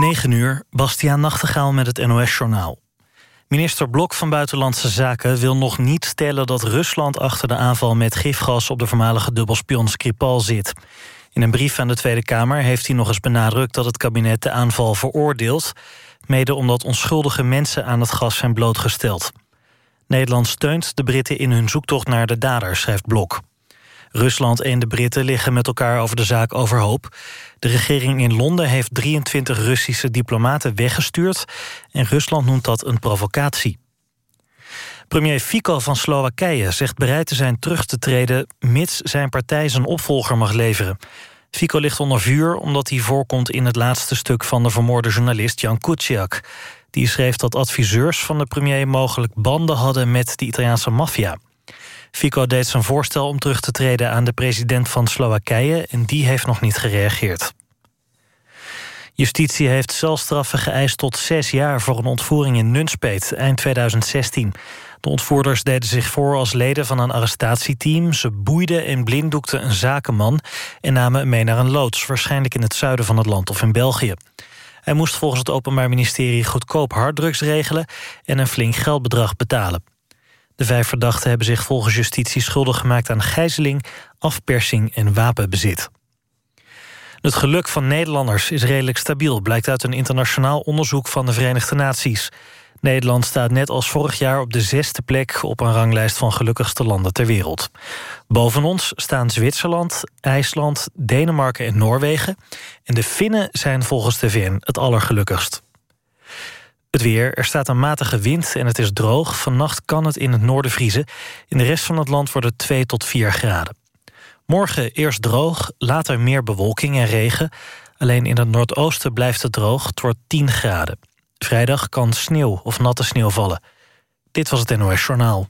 9 uur, Bastiaan Nachtegaal met het NOS-journaal. Minister Blok van Buitenlandse Zaken wil nog niet stellen... dat Rusland achter de aanval met gifgas op de voormalige dubbelspion Skripal zit. In een brief aan de Tweede Kamer heeft hij nog eens benadrukt... dat het kabinet de aanval veroordeelt... mede omdat onschuldige mensen aan het gas zijn blootgesteld. Nederland steunt de Britten in hun zoektocht naar de daders, schrijft Blok. Rusland en de Britten liggen met elkaar over de zaak overhoop. De regering in Londen heeft 23 Russische diplomaten weggestuurd... en Rusland noemt dat een provocatie. Premier Fico van Slowakije zegt bereid te zijn terug te treden... mits zijn partij zijn opvolger mag leveren. Fico ligt onder vuur omdat hij voorkomt in het laatste stuk... van de vermoorde journalist Jan Kuciak. Die schreef dat adviseurs van de premier mogelijk banden hadden... met de Italiaanse maffia. Fico deed zijn voorstel om terug te treden aan de president van Slowakije... en die heeft nog niet gereageerd. Justitie heeft celstraffen geëist tot zes jaar voor een ontvoering in Nunspeet eind 2016. De ontvoerders deden zich voor als leden van een arrestatieteam. Ze boeiden en blinddoekten een zakenman en namen hem mee naar een loods... waarschijnlijk in het zuiden van het land of in België. Hij moest volgens het Openbaar Ministerie goedkoop harddrugs regelen... en een flink geldbedrag betalen. De vijf verdachten hebben zich volgens justitie schuldig gemaakt aan gijzeling, afpersing en wapenbezit. Het geluk van Nederlanders is redelijk stabiel... blijkt uit een internationaal onderzoek van de Verenigde Naties. Nederland staat net als vorig jaar op de zesde plek... op een ranglijst van gelukkigste landen ter wereld. Boven ons staan Zwitserland, IJsland, Denemarken en Noorwegen. En de Finnen zijn volgens de VN het allergelukkigst. Het weer. Er staat een matige wind en het is droog. Vannacht kan het in het noorden vriezen. In de rest van het land wordt het 2 tot 4 graden. Morgen eerst droog, later meer bewolking en regen. Alleen in het noordoosten blijft het droog. Het wordt 10 graden. Vrijdag kan sneeuw of natte sneeuw vallen. Dit was het NOS Journaal.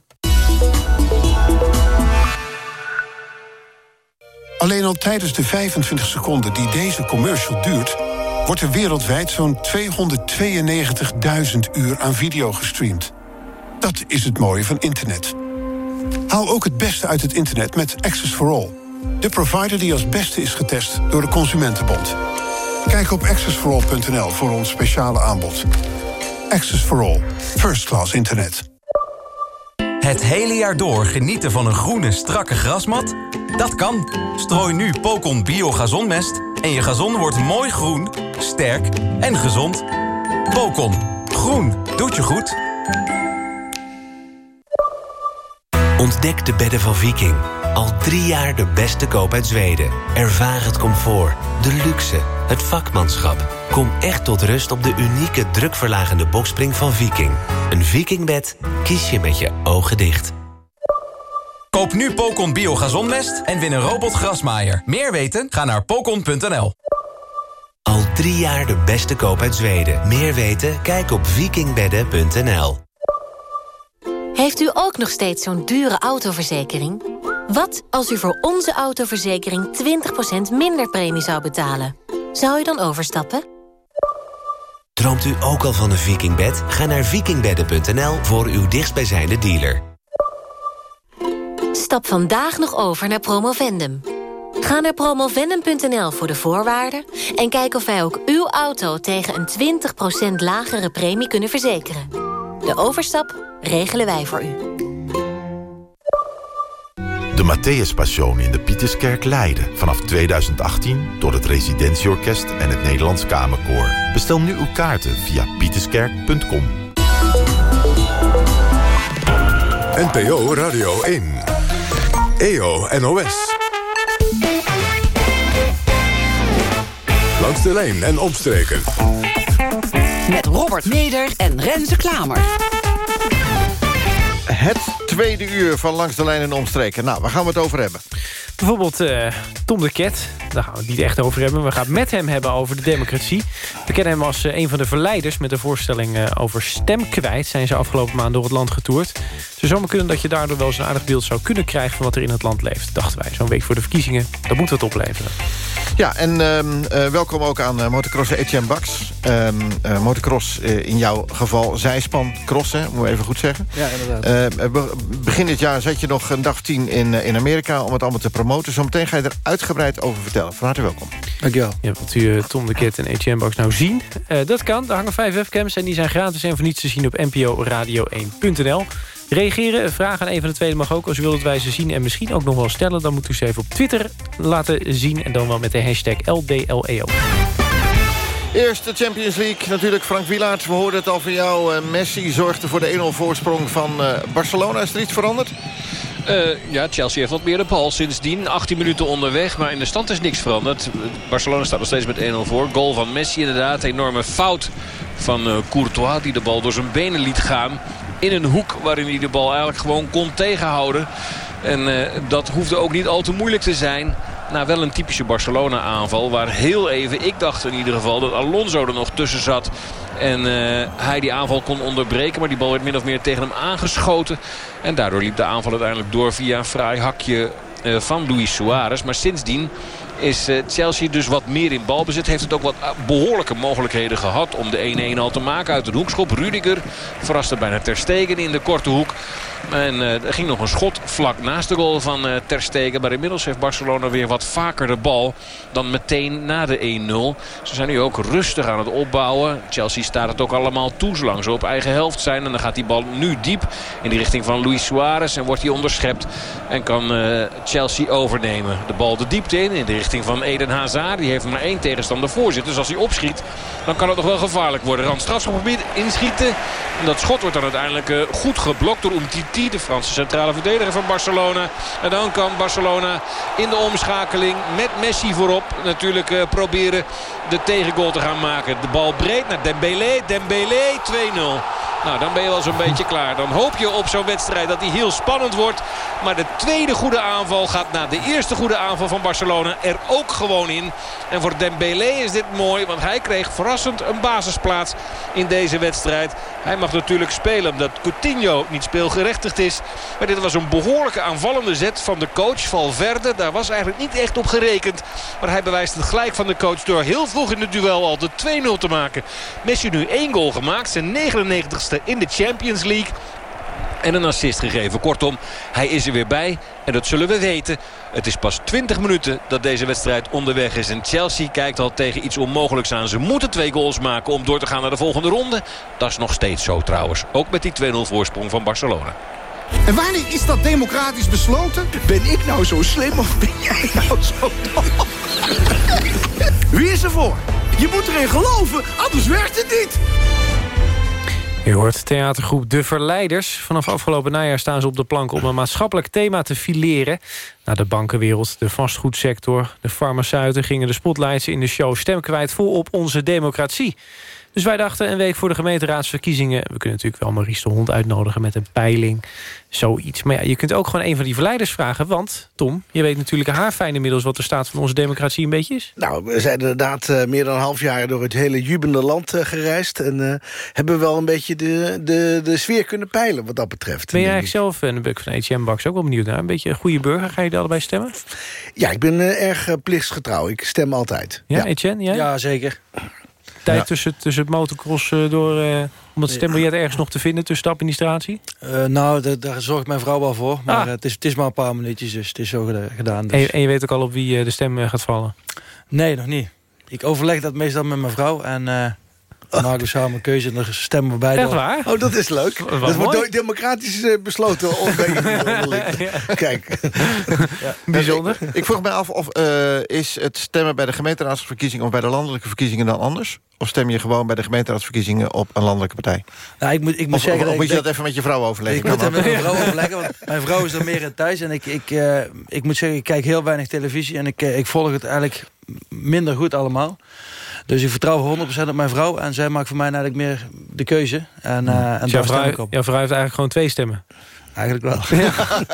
Alleen al tijdens de 25 seconden die deze commercial duurt wordt er wereldwijd zo'n 292.000 uur aan video gestreamd. Dat is het mooie van internet. Haal ook het beste uit het internet met Access for All. De provider die als beste is getest door de Consumentenbond. Kijk op accessforall.nl voor ons speciale aanbod. Access for All. First class internet. Het hele jaar door genieten van een groene, strakke grasmat? Dat kan. Strooi nu Pocon Bio Gazonmest en je gazon wordt mooi groen, sterk en gezond. Pocon. Groen. Doet je goed. Ontdek de bedden van Viking. Al drie jaar de beste koop uit Zweden. Ervaar het comfort, de luxe, het vakmanschap. Kom echt tot rust op de unieke drukverlagende bokspring van Viking. Een Vikingbed kies je met je ogen dicht. Koop nu Pocon Bio Gazonmest en win een robot grasmaaier. Meer weten? Ga naar pocon.nl. Al drie jaar de beste koop uit Zweden. Meer weten? Kijk op vikingbedden.nl. Heeft u ook nog steeds zo'n dure autoverzekering? Wat als u voor onze autoverzekering 20% minder premie zou betalen? Zou u dan overstappen? Droomt u ook al van een vikingbed? Ga naar vikingbedden.nl voor uw dichtstbijzijnde dealer. Stap vandaag nog over naar Promovendum. Ga naar promovendum.nl voor de voorwaarden... en kijk of wij ook uw auto tegen een 20% lagere premie kunnen verzekeren. De overstap regelen wij voor u. De Matthäus Passion in de Pieterskerk Leiden. Vanaf 2018 door het Residentieorkest en het Nederlands Kamerkoor. Bestel nu uw kaarten via pieterskerk.com. NPO Radio 1. EO NOS. Langs de lijn en opstreken. Met Robert Meder en Renze Klamer. Het tweede uur van Langs de Lijn en Omstreken. Nou, waar gaan we het over hebben? Bijvoorbeeld uh, Tom de Ket. Daar gaan we het niet echt over hebben. We gaan het met hem hebben over de democratie. We kennen hem als uh, een van de verleiders... met de voorstelling uh, over stem kwijt. Zijn ze afgelopen maand door het land getoerd. Het zou kunnen dat je daardoor wel eens een aardig beeld zou kunnen krijgen... van wat er in het land leeft, dachten wij. Zo'n week voor de verkiezingen, dat moet wat opleveren. Ja, en ehm, eh, welkom ook aan uh, motocrosser Etienne Bax. Ehm, eh, motocross in jouw geval zijspan crossen, moet ik even goed zeggen. Ja, inderdaad. begin dit jaar zat je nog een dag tien in, in Amerika... om het allemaal te promoten. Zometeen ga je er uitgebreid over vertellen. Van harte welkom. Dankjewel. Ja, wilt u Tom de Kit en Etienne Bax nou zien? dat kan, er hangen vijf webcams en die zijn gratis... en voor niets te zien op nporadio1.nl. Reageren, vragen aan een van de tweede mag ook. Als u wilt dat wij ze zien en misschien ook nog wel stellen... dan moet u ze even op Twitter laten zien. En dan wel met de hashtag LDLEO. Eerst de Champions League. Natuurlijk Frank Wielaert. We hoorden het al van jou. Messi zorgde voor de 1-0 voorsprong van Barcelona. Is er iets veranderd? Uh, ja, Chelsea heeft wat meer de bal sindsdien. 18 minuten onderweg, maar in de stand is niks veranderd. Barcelona staat nog steeds met 1-0 voor. Goal van Messi inderdaad. Enorme fout van Courtois die de bal door zijn benen liet gaan in een hoek waarin hij de bal eigenlijk gewoon kon tegenhouden. En uh, dat hoefde ook niet al te moeilijk te zijn. Nou, wel een typische Barcelona aanval. Waar heel even, ik dacht in ieder geval dat Alonso er nog tussen zat. En uh, hij die aanval kon onderbreken. Maar die bal werd min of meer tegen hem aangeschoten. En daardoor liep de aanval uiteindelijk door via een fraai hakje uh, van Luis Suarez. Maar sindsdien is eh, Chelsea dus wat meer in balbezit. Heeft het ook wat behoorlijke mogelijkheden gehad om de 1-1 al te maken uit de hoekschop. Rudiger verraste bijna Ter Stegen in de korte hoek. En uh, er ging nog een schot vlak naast de goal van uh, Ter Stegen. Maar inmiddels heeft Barcelona weer wat vaker de bal dan meteen na de 1-0. Ze zijn nu ook rustig aan het opbouwen. Chelsea staat het ook allemaal toe zolang ze op eigen helft zijn. En dan gaat die bal nu diep in de richting van Luis Suarez. En wordt hij onderschept. En kan uh, Chelsea overnemen. De bal de diepte in, in de richting van Eden Hazard. Die heeft maar één tegenstander voor zitten. Dus als hij opschiet, dan kan het nog wel gevaarlijk worden. Dan strafschopgebied inschieten. En dat schot wordt dan uiteindelijk goed geblokt door Umtiti de Franse centrale verdediger van Barcelona. En dan kan Barcelona in de omschakeling met Messi voorop natuurlijk uh, proberen de tegengoal te gaan maken. De bal breed naar Dembélé. Dembélé 2-0. Nou, dan ben je wel zo'n beetje klaar. Dan hoop je op zo'n wedstrijd dat die heel spannend wordt. Maar de tweede goede aanval gaat na de eerste goede aanval van Barcelona er ook gewoon in. En voor Dembélé is dit mooi, want hij kreeg verrassend een basisplaats in deze wedstrijd. Hij mag natuurlijk spelen omdat Coutinho niet speelgerechtigd is. Maar dit was een behoorlijke aanvallende zet van de coach Valverde. Daar was eigenlijk niet echt op gerekend. Maar hij bewijst het gelijk van de coach door heel vroeg in het duel al de 2-0 te maken. Messi nu één goal gemaakt, zijn 99ste in de Champions League. En een assist gegeven. Kortom, hij is er weer bij. En dat zullen we weten. Het is pas 20 minuten dat deze wedstrijd onderweg is. En Chelsea kijkt al tegen iets onmogelijks aan. Ze moeten twee goals maken om door te gaan naar de volgende ronde. Dat is nog steeds zo trouwens. Ook met die 2-0 voorsprong van Barcelona. En wanneer is dat democratisch besloten? Ben ik nou zo slim of ben jij nou zo dom? Wie is er voor? Je moet erin geloven, anders werkt het niet. U hoort theatergroep De Verleiders. Vanaf afgelopen najaar staan ze op de plank om een maatschappelijk thema te fileren. Naar de bankenwereld, de vastgoedsector, de farmaceuten... gingen de spotlights in de show Stem kwijt vol op onze democratie. Dus wij dachten een week voor de gemeenteraadsverkiezingen... we kunnen natuurlijk wel Maurice de Hond uitnodigen met een peiling. Zoiets. Maar ja, je kunt ook gewoon een van die verleiders vragen. Want, Tom, je weet natuurlijk haar fijn inmiddels... wat de staat van onze democratie een beetje is. Nou, we zijn inderdaad uh, meer dan een half jaar... door het hele jubelende land uh, gereisd. En uh, hebben wel een beetje de, de, de sfeer kunnen peilen wat dat betreft. Ben jij eigenlijk zelf, en ben ik van HM Bax ook wel benieuwd naar... een beetje een goede burger, ga je er allebei stemmen? Ja, ik ben erg plichtsgetrouw. Ik stem altijd. Ja, ja. Etienne, jij? Ja, zeker tijd ja. tussen, tussen het motocross uh, door... Uh, om het stembiljet ergens nog te vinden tussen de administratie? Uh, nou, daar zorgt mijn vrouw wel voor. Maar ah. het, is, het is maar een paar minuutjes, dus het is zo gedaan. Dus. En, je, en, je, weet ook al op wie de stem gaat vallen? Nee, nog niet. Ik overleg dat meestal met mijn vrouw. En dan maken we samen een keuze en dan stemmen we bij. Echt waar? Oh, dat is leuk. Wat dat mooi. wordt democratisch uh, besloten. Kijk. Ja. Bijzonder. Ik, ik, vroeg me af, of uh, is het stemmen bij de gemeenteraadsverkiezingen... of bij de landelijke verkiezingen dan anders? Of stem je gewoon bij de gemeenteraadsverkiezingen op een landelijke partij? Nou, ik moet, ik moet of, zeggen... Of, of moet je dat even met je vrouw overleggen? Ik moet dat met mijn vrouw overleggen, want mijn vrouw is er meer in thuis. En ik, ik, uh, ik moet zeggen, ik kijk heel weinig televisie. En ik, ik volg het eigenlijk minder goed allemaal. Dus ik vertrouw 100% op mijn vrouw. En zij maakt voor mij eigenlijk meer de keuze. En, uh, en jouw, vrouw, ik op. jouw vrouw heeft eigenlijk gewoon twee stemmen? Eigenlijk wel. Ja.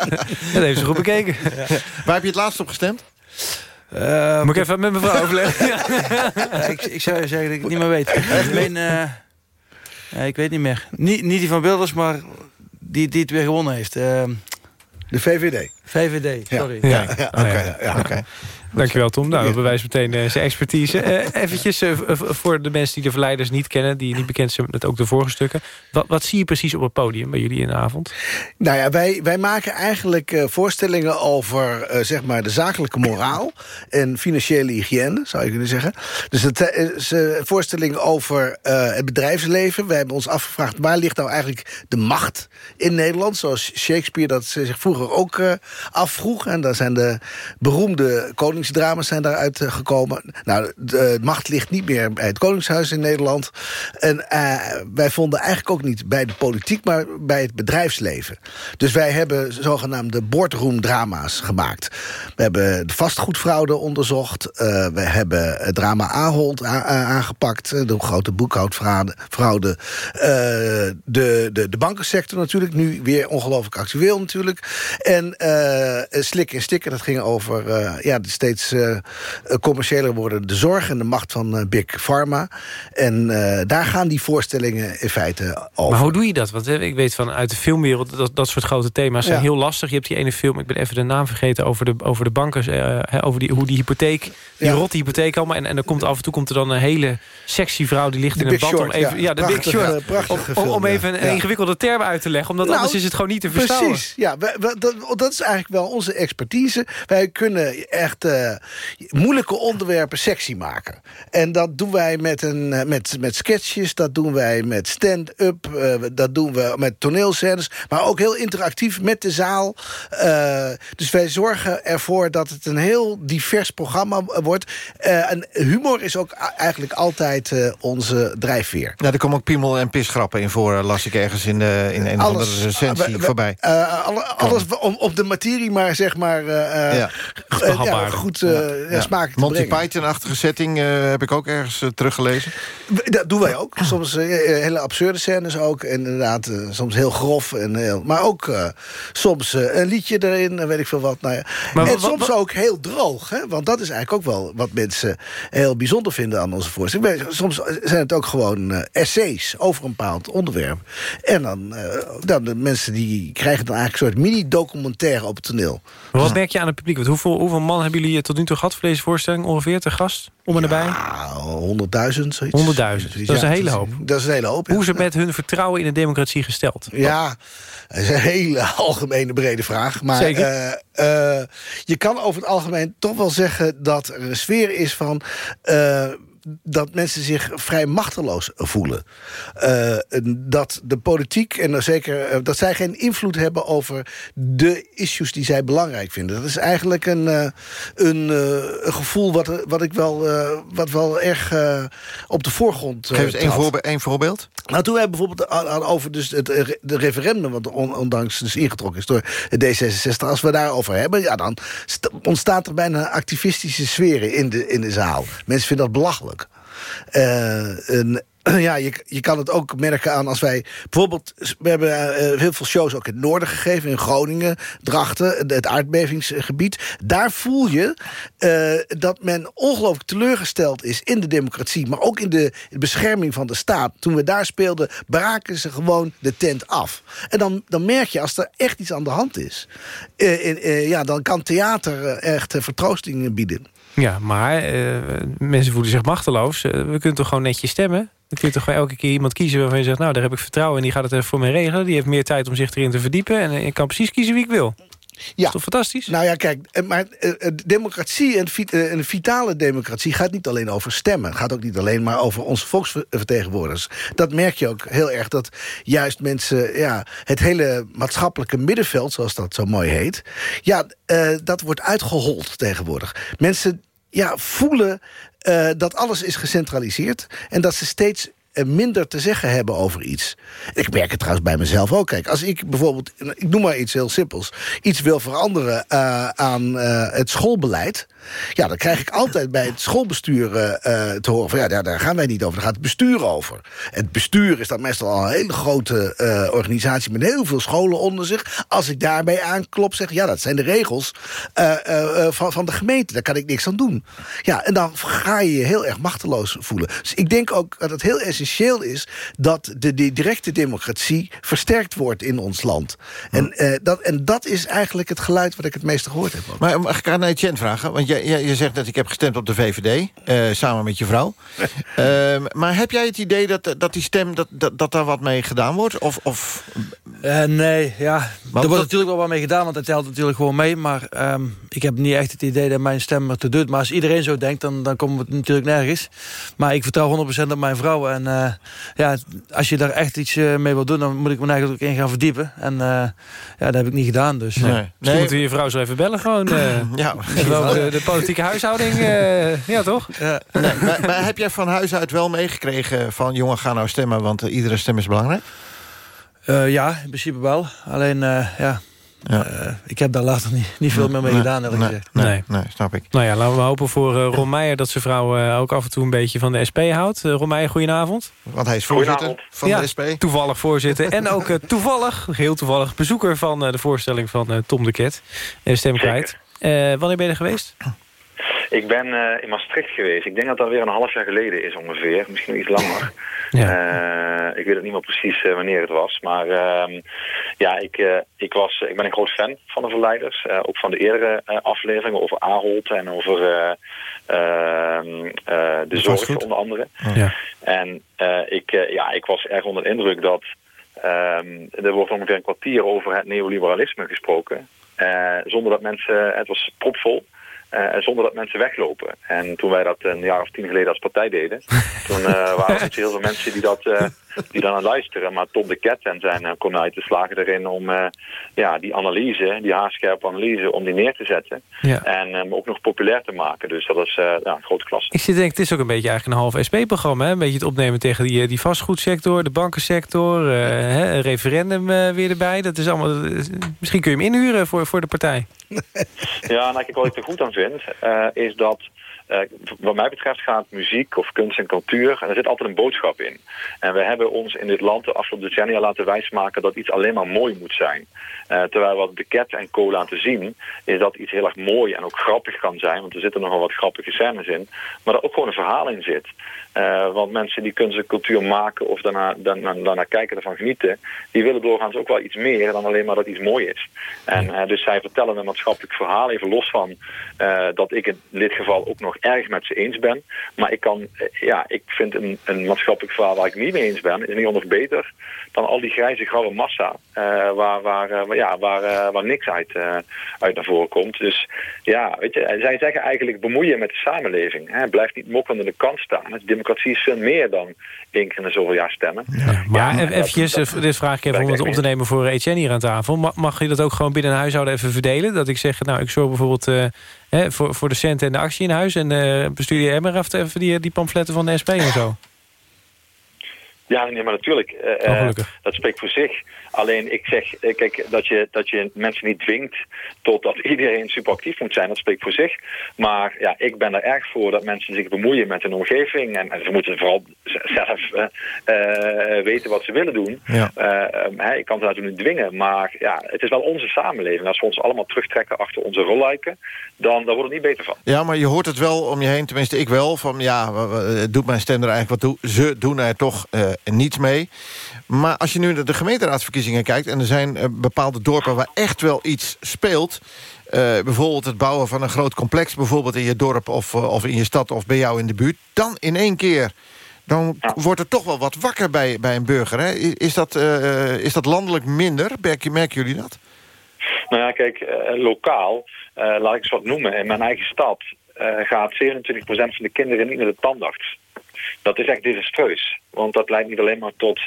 dat heeft ze goed bekeken. Ja. Waar heb je het laatst op gestemd? Uh, Moet ik even met mijn vrouw overleggen? ja, ik, ik zou zeggen dat ik het niet meer weet. Ik, meen, uh, ja, ik weet niet meer. Niet, niet die van Wilders, maar die, die het weer gewonnen heeft. Uh, de VVD. VVD, sorry. Ja, ja, ja, oké. Okay, ja, okay. Dankjewel Tom. Nou, dat bewijst meteen uh, zijn expertise. Uh, eventjes uh, voor de mensen die de verleiders niet kennen... die niet bekend zijn met ook de vorige stukken. Wat, wat zie je precies op het podium bij jullie in de avond? Nou ja, wij, wij maken eigenlijk voorstellingen over zeg maar de zakelijke moraal... en financiële hygiëne, zou je kunnen zeggen. Dus het is een voorstelling over het bedrijfsleven. Wij hebben ons afgevraagd... waar ligt nou eigenlijk de macht in Nederland? Zoals Shakespeare dat zich vroeger ook afvroeg. En daar zijn de beroemde koningsdramas zijn daaruit eh, gekomen. Nou, de macht ligt niet meer bij het Koningshuis in Nederland. En uh, wij vonden eigenlijk ook niet bij de politiek... maar bij het bedrijfsleven. Dus wij hebben zogenaamde boardroom-drama's gemaakt. We hebben de vastgoedfraude onderzocht. We hebben het drama Ahold aangepakt. De grote boekhoudfraude. De, de, de bankensector natuurlijk. Nu weer ongelooflijk actueel natuurlijk. En Slik en Stikken, dat ging over ja, de steeds uh, commerciëler worden de zorg en de macht van uh, Big Pharma. En uh, daar gaan die voorstellingen in feite over. Maar hoe doe je dat? Want ik weet van uit de filmwereld... dat, dat soort grote thema's zijn ja. heel lastig. Je hebt die ene film, ik ben even de naam vergeten... over de, over de banken, over die, hoe die hypotheek... die ja. rot die hypotheek allemaal. En, en er komt af en toe komt er dan een hele sexy vrouw... die ligt in een short, om even... Ja, de Big Short. Prachtige om, om even een ingewikkelde term uit te leggen. Omdat nou, anders is het gewoon niet te verstaan. Precies, ja. We, we, dat, dat is eigenlijk wel onze expertise. Wij kunnen echt uh, moeilijke onderwerpen sexy maken. En dat doen wij met, een, met, met sketches, dat doen wij met stand-up... Uh, dat doen we met toneelscènes, maar ook heel interactief met de zaal. Uh, dus wij zorgen ervoor dat het een heel divers programma wordt. en humor is ook eigenlijk altijd onze drijfveer. Ja, er komen ook piemel- en pisgrappen in voor, las ik ergens in, de, in een alles, andere recensie voorbij. Alle, alles om, op de materie, maar zeg maar... ja. ja, goed uh, ja. smaak te Monty brengen. Python-achtige setting uh, heb ik ook ergens uh, teruggelezen. Dat doen wij ook. Soms hele absurde scènes ook. En inderdaad, soms heel grof. En heel, maar ook soms een liedje erin, weet ik veel wat. Nou ja. maar en wat, soms wat, ook heel droog. Hè? Want dat is eigenlijk ook wel wat mensen heel bijzonder vinden aan onze voorstelling. Soms zijn het ook gewoon essays over een bepaald onderwerp. En dan, dan de mensen die krijgen dan eigenlijk een soort mini-documentaire op het toneel. Wat merk je aan het publiek? Want hoeveel, hoeveel man hebben jullie tot nu toe gehad voor deze voorstelling? Ongeveer te gast? Om en nabij? Ja, 100.000 zoiets. 100.000, dat is een hele hoop. Dat is een hele hoop. Hoe is het met hun vertrouwen in de democratie gesteld? Ja, dat is een hele algemene brede vraag. Maar Zeker. Uh, uh, je kan over het algemeen toch wel zeggen dat er een sfeer is van... Uh, dat mensen zich vrij machteloos voelen. Uh, dat de politiek, en zeker uh, dat zij geen invloed hebben over de issues die zij belangrijk vinden. Dat is eigenlijk een, uh, een, een, gevoel wat, wat ik wel, wat wel erg op de voorgrond Geef eens één voorbe één voorbeeld. Nou, toen wij bijvoorbeeld over dus het de referendum... wat ondanks dus ingetrokken is door D66... als we daarover hebben, ja, dan ontstaat er bijna een activistische sfeer in de, in de zaal. Mensen vinden dat belachelijk. Een, ja, je, je kan het ook merken aan als wij... Bijvoorbeeld, we hebben uh, heel veel shows ook in het noorden gegeven. In Groningen, Drachten, het aardbevingsgebied. Daar voel je dat men ongelooflijk teleurgesteld is... in de democratie, maar ook in de, in de bescherming van de staat. Toen we daar speelden, braken ze gewoon de tent af. En dan, dan merk je, als er echt iets aan de hand is... Ja, dan kan theater echt vertroosting bieden. Ja, maar uh, mensen voelen zich machteloos. Uh, we kunnen toch gewoon netjes stemmen? Dan kun je toch gewoon elke keer iemand kiezen waarvan je zegt... nou, daar heb ik vertrouwen in, die gaat het even voor mij regelen. Die heeft meer tijd om zich erin te verdiepen. En ik kan precies kiezen wie ik wil. Ja. is toch fantastisch? Nou ja, kijk, maar democratie en een vitale democratie gaat niet alleen over stemmen. Het gaat ook niet alleen maar over onze volksvertegenwoordigers. Dat merk je ook heel erg, dat juist mensen... Ja, het hele maatschappelijke middenveld, zoals dat zo mooi heet... ja, uh, dat wordt uitgehold tegenwoordig. Mensen ja, voelen uh, dat alles is gecentraliseerd... en dat ze steeds minder te zeggen hebben over iets. Ik merk het trouwens bij mezelf ook. Kijk, als ik bijvoorbeeld, ik noem maar iets heel simpels... iets wil veranderen uh, aan uh, het schoolbeleid... ja, dan krijg ik altijd bij het schoolbestuur uh, te horen... van ja, daar gaan wij niet over, daar gaat het bestuur over. Het bestuur is dan meestal al een hele grote organisatie... met heel veel scholen onder zich. Als ik daarbij aanklop, zeg ja, dat zijn de regels van, van de gemeente. Daar kan ik niks aan doen. Ja, en dan ga je je heel erg machteloos voelen. Dus ik denk ook dat het heel essentieel is dat de, de directe democratie versterkt wordt in ons land. En, dat, en dat is eigenlijk het geluid wat ik het meeste gehoord heb. Maar mag ik aan Etienne vragen? Want jij, je, je, zegt dat ik heb gestemd op de VVD, eh, samen met je vrouw. Ehm, maar heb jij het idee dat, dat die stem, dat, dat, dat daar wat mee gedaan wordt? Of, of... Eh, nee, ja. Want er wordt dat- natuurlijk wel wat mee gedaan, want het telt natuurlijk gewoon mee. Maar ehm, ik heb niet echt het idee dat mijn stem er te doet. Maar als iedereen zo denkt, dan, dan komen we natuurlijk nergens. Maar ik vertrouw 100% op mijn vrouw. En eh, ja, als je daar echt iets mee wil doen, dan moet ik me eigenlijk ook in gaan verdiepen. En eh, ja, dat heb ik niet gedaan. Dus, Nee. Misschien moeten we je vrouw zo even bellen gewoon. eh. ja. De, politieke huishouding. eh, ja, toch? Nee, maar, maar heb jij van huis uit wel meegekregen van... jongen, ga nou stemmen, want eh, iedere stem is belangrijk? Eh, ja, in principe wel. Alleen, eh, ja, eh, ik heb daar later niet, niet veel meer mee Nee, gedaan, eerlijk nee, gezegd. Nee, nee, snap ik. Nou ja, laten we hopen voor eh Ron Meijer dat zijn vrouw eh, ook af en toe een beetje van de SP houdt. Eh Ron Meijer, goedenavond. Want hij is voorzitter van ja, de SP. toevallig voorzitter. en ook eh, toevallig, heel toevallig, bezoeker van eh, de voorstelling van eh, Tom de Ket. Uh, stem kwijt. Eh, wanneer ben je er geweest? Ik ben eh, in Maastricht geweest. Ik denk dat dat weer een half jaar geleden is ongeveer. Misschien nog iets langer. Eh, ik weet het niet meer precies eh, wanneer het was. Maar ehm, ja, ik, eh, ik, was, ik ben een groot fan van de Verleiders. Eh, ook van de eerdere eh, afleveringen over Ahold en over eh, ehm, eh, de zorg onder andere. Ja. En eh, ik, eh, ja, ik was erg onder de indruk dat... ehm, er wordt ongeveer een kwartier over het neoliberalisme gesproken. Eh, zonder dat mensen... Het was propvol. eh, zonder dat mensen weglopen. En toen wij dat een jaar of tien geleden als partij deden... toen eh, waren er zo heel veel mensen die, dat, die dan aan luisteren. Maar Tom de Ket en zijn uh, te slagen erin om eh, ja, die analyse... die haarscherpe analyse, om die neer te zetten. Ja. En hem ook nog populair te maken. Dus dat is eh, ja, een grote klasse. Ik zit te denken, het is ook een beetje eigenlijk een half SP-programma. hè? Een beetje het opnemen tegen die, eh, die vastgoedsector, de bankensector. eh, hè, een referendum eh, weer erbij. Dat is allemaal, eh, misschien kun je hem inhuren voor, voor de partij. Ja, nou, wat ik er goed aan vind, eh, is dat... eh, wat mij betreft gaat muziek of kunst en cultuur... en er zit altijd een boodschap in. En we hebben ons in dit land de afgelopen decennia laten wijsmaken... dat iets alleen maar mooi moet zijn. Eh, terwijl wat de Cat en Co laten zien... is dat iets heel erg mooi en ook grappig kan zijn... want er zitten nogal wat grappige scènes in... maar er ook gewoon een verhaal in zit. Eh, want mensen die kunst en cultuur maken... of daarna, daarna, daarna kijken, ervan genieten... die willen doorgaans ook wel iets meer dan alleen maar dat iets mooi is. En dus zij vertellen een maatschappelijk verhaal... even los van dat ik in dit geval ook nog erg met ze eens ben. Maar ik kan, eh, ja, ik vind een, een maatschappelijk verhaal waar ik niet mee eens ben... is in ieder geval nog beter dan al die grijze grauwe massa... eh, waar, waar, eh, ja, waar, waar niks uit, uit naar voren komt. Dus ja, weet je, zij zeggen eigenlijk bemoeien met de samenleving. Hè. Blijf niet mokkend aan de kant staan. Democratie is veel meer dan één keer in de zoveel jaar stemmen. Maar Ja, even, dat- eventjes, dat- dit vraag ik even om het op te nemen voor Etienne hier aan tafel. Ma- Mag je dat ook gewoon binnen een huishouden even verdelen? Dat ik zeg, nou, ik zorg bijvoorbeeld hè, voor, voor de centen en de actie in huis... en eh bestuur je Emmer even die, die pamfletten van de SP en zo. Ja, nee, maar natuurlijk. eh, Oh, eh, dat spreekt voor zich. Alleen ik zeg, eh, kijk, dat je, dat je mensen niet dwingt totdat iedereen super actief moet zijn, dat spreekt voor zich. Maar ja, ik ben er erg voor dat mensen zich bemoeien met hun omgeving. En, en ze moeten vooral zelf weten wat ze willen doen. Ja. Eh, ehm, ik kan ze natuurlijk niet dwingen, maar ja, het is wel onze samenleving. Als we ons allemaal terugtrekken achter onze rolluiken, dan, dan wordt het niet beter van. Ja, maar je hoort het wel om je heen, tenminste ik wel... van ja, doet mijn stem er eigenlijk wat toe? Ze doen er toch niets mee. Maar als je nu naar de gemeenteraadsverkiezingen kijkt... en er zijn eh, bepaalde dorpen waar echt wel iets speelt... eh, bijvoorbeeld het bouwen van een groot complex... bijvoorbeeld in je dorp of, eh, of in je stad of bij jou in de buurt... dan in één keer... Dan wordt er toch wel wat wakker bij, bij een burger. Hè? Is, dat, eh, is dat landelijk minder? Merken, merken jullie dat? Nou ja, kijk, eh, lokaal, eh, laat ik eens wat noemen. In mijn eigen stad eh, gaat 27% van de kinderen niet naar de tandarts. Dat is echt desastreus. Want dat leidt niet alleen maar tot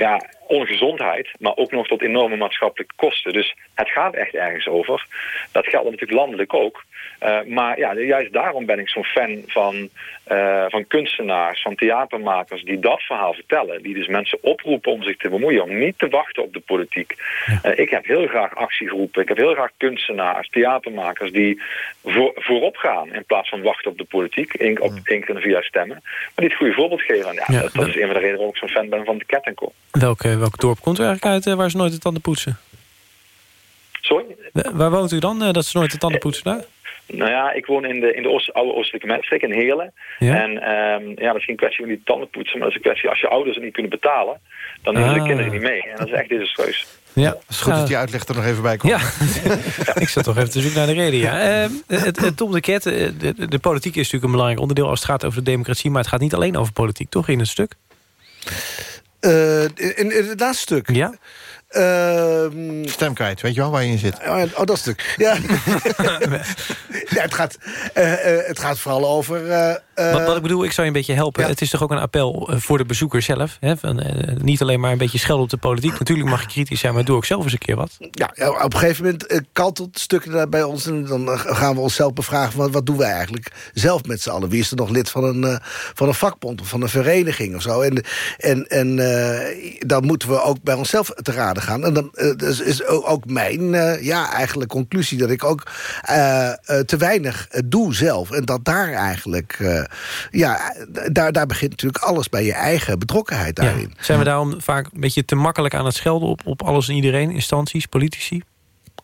ja, ongezondheid, maar ook nog tot enorme maatschappelijke kosten. Dus het gaat echt ergens over. Dat geldt natuurlijk landelijk ook. Eh, maar ja, juist daarom ben ik zo'n fan van, eh, van kunstenaars, van theatermakers die dat verhaal vertellen. Die dus mensen oproepen om zich te bemoeien, om niet te wachten op de politiek. Eh, ik heb heel graag actiegroepen, ik heb heel graag kunstenaars, theatermakers die voor, voorop gaan in plaats van wachten op de politiek. Eén op één keer in vier jaar stemmen. Maar die het goede voorbeeld geven. En ja, Ja, dat, dat is een van de redenen waarom ik zo'n fan ben van de Cat Co. Welk, welk dorp komt u eigenlijk uit eh, waar ze nooit de tanden poetsen? Sorry? Eh, Waar woont u dan, eh, dat ze nooit de tanden poetsen daar? Nou ja, ik woon in de, in de Oost, oude Oostelijke Mensstreek in Heerlen. Ja? En ehm, ja, dat is geen kwestie van die tanden poetsen, maar dat is een kwestie als je ouders het niet kunnen betalen, dan nemen de Ah. kinderen niet mee. En dat is echt desastreus. Ja. Het is goed Ja. dat die uitleg er nog even bij komt. Ja, ik zat toch even te zoeken naar de reden. Ja. Eh, het, het, Tom de Ket, de, de politiek is natuurlijk een belangrijk onderdeel... als het gaat over de democratie, maar het gaat niet alleen over politiek, toch, in het stuk? Eh, in, in het laatste stuk? Ja. Ehm, Stem kwijt, weet je wel waar je in zit? Oh, oh, dat stuk. Ja. ja het, gaat, eh, eh, het gaat vooral over... eh, eh, wat, wat ik bedoel, ik zou je een beetje helpen. Het is toch ook een appel voor de bezoeker zelf. Hè? Van, niet alleen maar een beetje schelden op de politiek. Natuurlijk mag je kritisch zijn, maar doe ook zelf eens een keer wat. Ja, ja, op een gegeven moment kantelt het stuk bij ons... en dan gaan we onszelf bevragen... Van, wat doen wij eigenlijk zelf met z'n allen? Wie is er nog lid van een, eh, van een vakbond of van een vereniging of zo? En, en, en eh, dan moeten we ook bij onszelf te raden gaan. En dan eh, dus is ook mijn eh, ja, eigenlijk conclusie... dat ik ook eh, te weinig doe zelf. En dat daar eigenlijk... ja, daar, daar begint natuurlijk alles bij je eigen betrokkenheid daarin. Zijn we daarom vaak een beetje te makkelijk aan het schelden... op, op alles en iedereen, instanties, politici?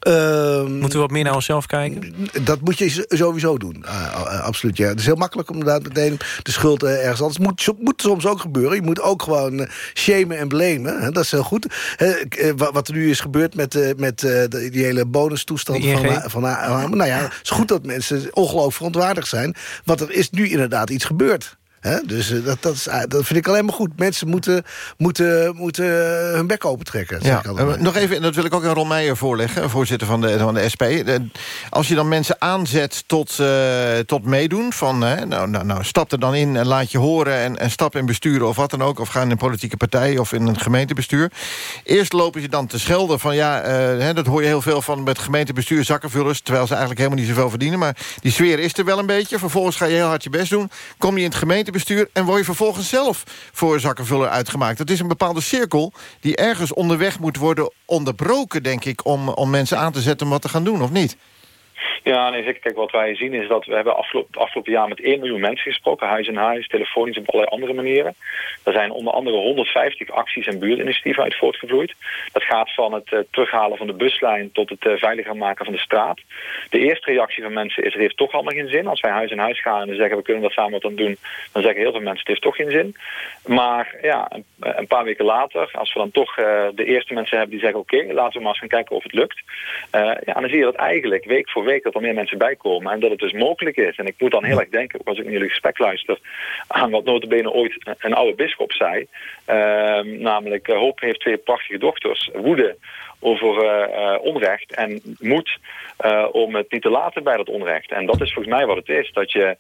Moeten we wat meer naar onszelf kijken? Dat moet je sowieso doen, Ah, ah, absoluut. Ja. Het is heel makkelijk om inderdaad meteen de schuld eh, ergens anders... Moet, moet soms ook gebeuren. Je moet ook gewoon eh, shamen en blamen. Hè. Dat is heel goed. Eh, wat er nu is gebeurd met, met die hele bonustoestand van... Van nou ja, het is goed dat mensen ongelooflijk verontwaardigd zijn. Want er is nu inderdaad iets gebeurd. Dus eh, dat, dat, is, eh, dat vind ik alleen maar goed. Mensen moeten, moeten, moeten hun bek open trekken. Ja, nog even, en dat wil ik ook aan Ron Meijer voorleggen... voorzitter van de, van de SP. Als je dan mensen aanzet tot, eh, tot meedoen... van nou, nou, nou, stap er dan in en laat je horen... En, en stap in besturen of wat dan ook... of ga in een politieke partij of in een gemeentebestuur... eerst lopen ze dan te schelden van... ja, hè, dat hoor je heel veel van met gemeentebestuur zakkenvullers... terwijl ze eigenlijk helemaal niet zoveel verdienen... maar die sfeer is er wel een beetje. Vervolgens ga je heel hard je best doen. Kom je in het gemeentebestuur en word je vervolgens zelf... voor zakkenvuller uitgemaakt. Dat is een bepaalde cirkel die ergens onderweg moet worden onderbroken, denk ik... om, om mensen aan te zetten om wat te gaan doen, of niet? Ja, nee, zeker. Kijk, wat wij zien is dat we hebben afgelopen, afgelopen jaar met 1 miljoen mensen gesproken. Huis in huis, telefonisch op allerlei andere manieren. Er zijn onder andere 150 acties en buurtinitiatieven uit voortgevloeid. Dat gaat van het eh, terughalen van de buslijn tot het eh, veiliger maken van de straat. De eerste reactie van mensen is, het heeft toch allemaal geen zin. Als wij huis in huis gaan en zeggen, we kunnen dat samen wat aan doen... dan zeggen heel veel mensen, het heeft toch geen zin. Maar ja, een, een paar weken later, als we dan toch eh, de eerste mensen hebben die zeggen... oké, laten we maar eens gaan kijken of het lukt. Eh, ja, dan zie je dat eigenlijk week voor week dat er meer mensen bijkomen... en dat het dus mogelijk is. En ik moet dan heel erg denken, ook als ik naar jullie gesprek luister... aan wat notabene ooit een oude bisschop zei. Ehm, namelijk, eh, hoop heeft twee prachtige dochters. Woede over eh, eh, onrecht en moed eh, om het niet te laten bij dat onrecht. En dat is volgens mij wat het is. Dat je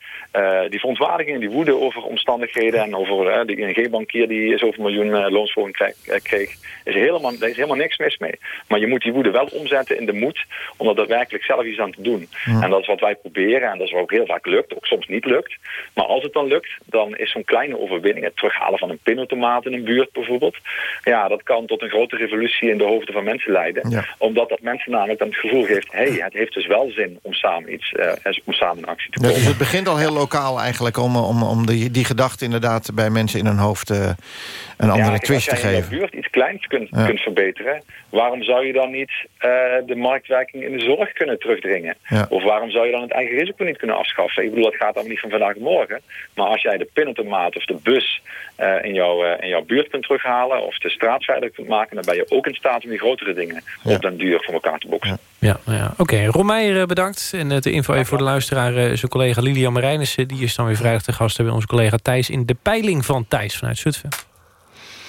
die verontwaardiging en die woede over omstandigheden... en over die ING-bankier die zoveel miljoen loonsverhoging kreeg, kreeg... Is helemaal, daar is helemaal niks mis mee. Maar je moet die woede wel omzetten in de moed... om er daadwerkelijk zelf iets aan te doen. En dat is wat wij proberen en dat is wat ook heel vaak lukt. Ook soms niet lukt. Maar als het dan lukt, dan is zo'n kleine overwinning... het terughalen van een pinautomaat in een buurt bijvoorbeeld... ja, dat kan tot een grote revolutie in de hoofden van mensen leiden. Omdat dat mensen namelijk dan het gevoel geeft... hé, hey, het heeft dus wel zin om samen iets, eh, om samen in actie te Ja, komen. dus het begint al heel lokaal eigenlijk... om, om, om die, die gedachte inderdaad bij mensen in hun hoofd eh, een andere kijk, twist te Als jij in geven. je buurt iets kleins kunt, Ja. kunt verbeteren... waarom zou je dan niet eh, de marktwerking in de zorg kunnen terugdringen? Ja. Of waarom zou je dan het eigen risico niet kunnen afschaffen? Ik bedoel, dat gaat allemaal niet van vandaag morgen. Maar als jij de pinautomaat of de bus in, jouw, in jouw buurt kunt terughalen... of de straat kunt maken... dan ben je ook in staat om die grotere dingen op den duur voor elkaar te boksen. Ja, nou ja. oké. Ron Meijer, eh, bedankt. En eh, de info even voor de luisteraar. eh, zijn collega Lilian Marijnissen. Die is dan weer vrijdag te gast bij onze collega Thijs... in de peiling van Thijs vanuit Zutphen.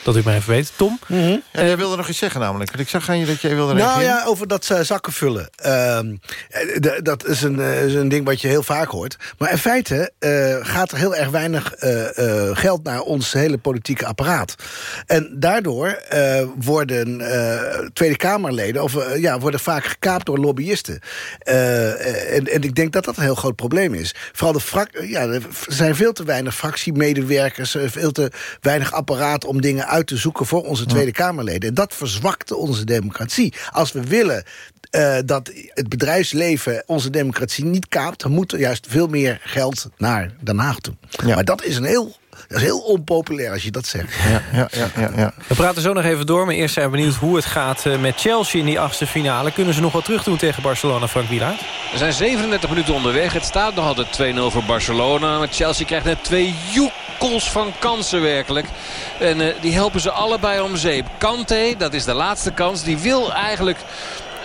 Dat u maar even weet. Tom? En jij wilde nog iets zeggen namelijk. Want ik zag aan je dat jij wilde Nou reageren. ja, over dat eh, zakken vullen. Ehm, eh, dat is een, eh, is een ding wat je heel vaak hoort. Maar in feite eh, gaat er heel erg weinig eh, eh, geld naar ons hele politieke apparaat. En daardoor eh, worden eh, Tweede Kamerleden of, ja, worden vaak gekaapt door lobbyisten. Eh, en, en ik denk dat dat een heel groot probleem is. Vooral de frak ja, er zijn veel te weinig fractiemedewerkers... veel te weinig apparaat om dingen uit te zoeken voor onze Tweede Kamerleden. En dat verzwakte onze democratie. Als we willen eh, dat het bedrijfsleven onze democratie niet kaapt... dan moet er juist veel meer geld naar Den Haag toe. Maar dat is, een heel, dat is heel onpopulair als je dat zegt. Ja, ja, ja, ja, ja. We praten zo nog even door, maar eerst zijn we benieuwd hoe het gaat eh, met Chelsea in die achtste finale. Kunnen ze nog wat terug doen tegen Barcelona, Frank Wielaert? Er zijn 37 minuten onderweg. Het staat nog altijd 2-0 voor Barcelona. Maar Chelsea krijgt net twee sukkels van kansen werkelijk. En uh, die helpen ze allebei om zeep. Kante, dat is de laatste kans. Die wil eigenlijk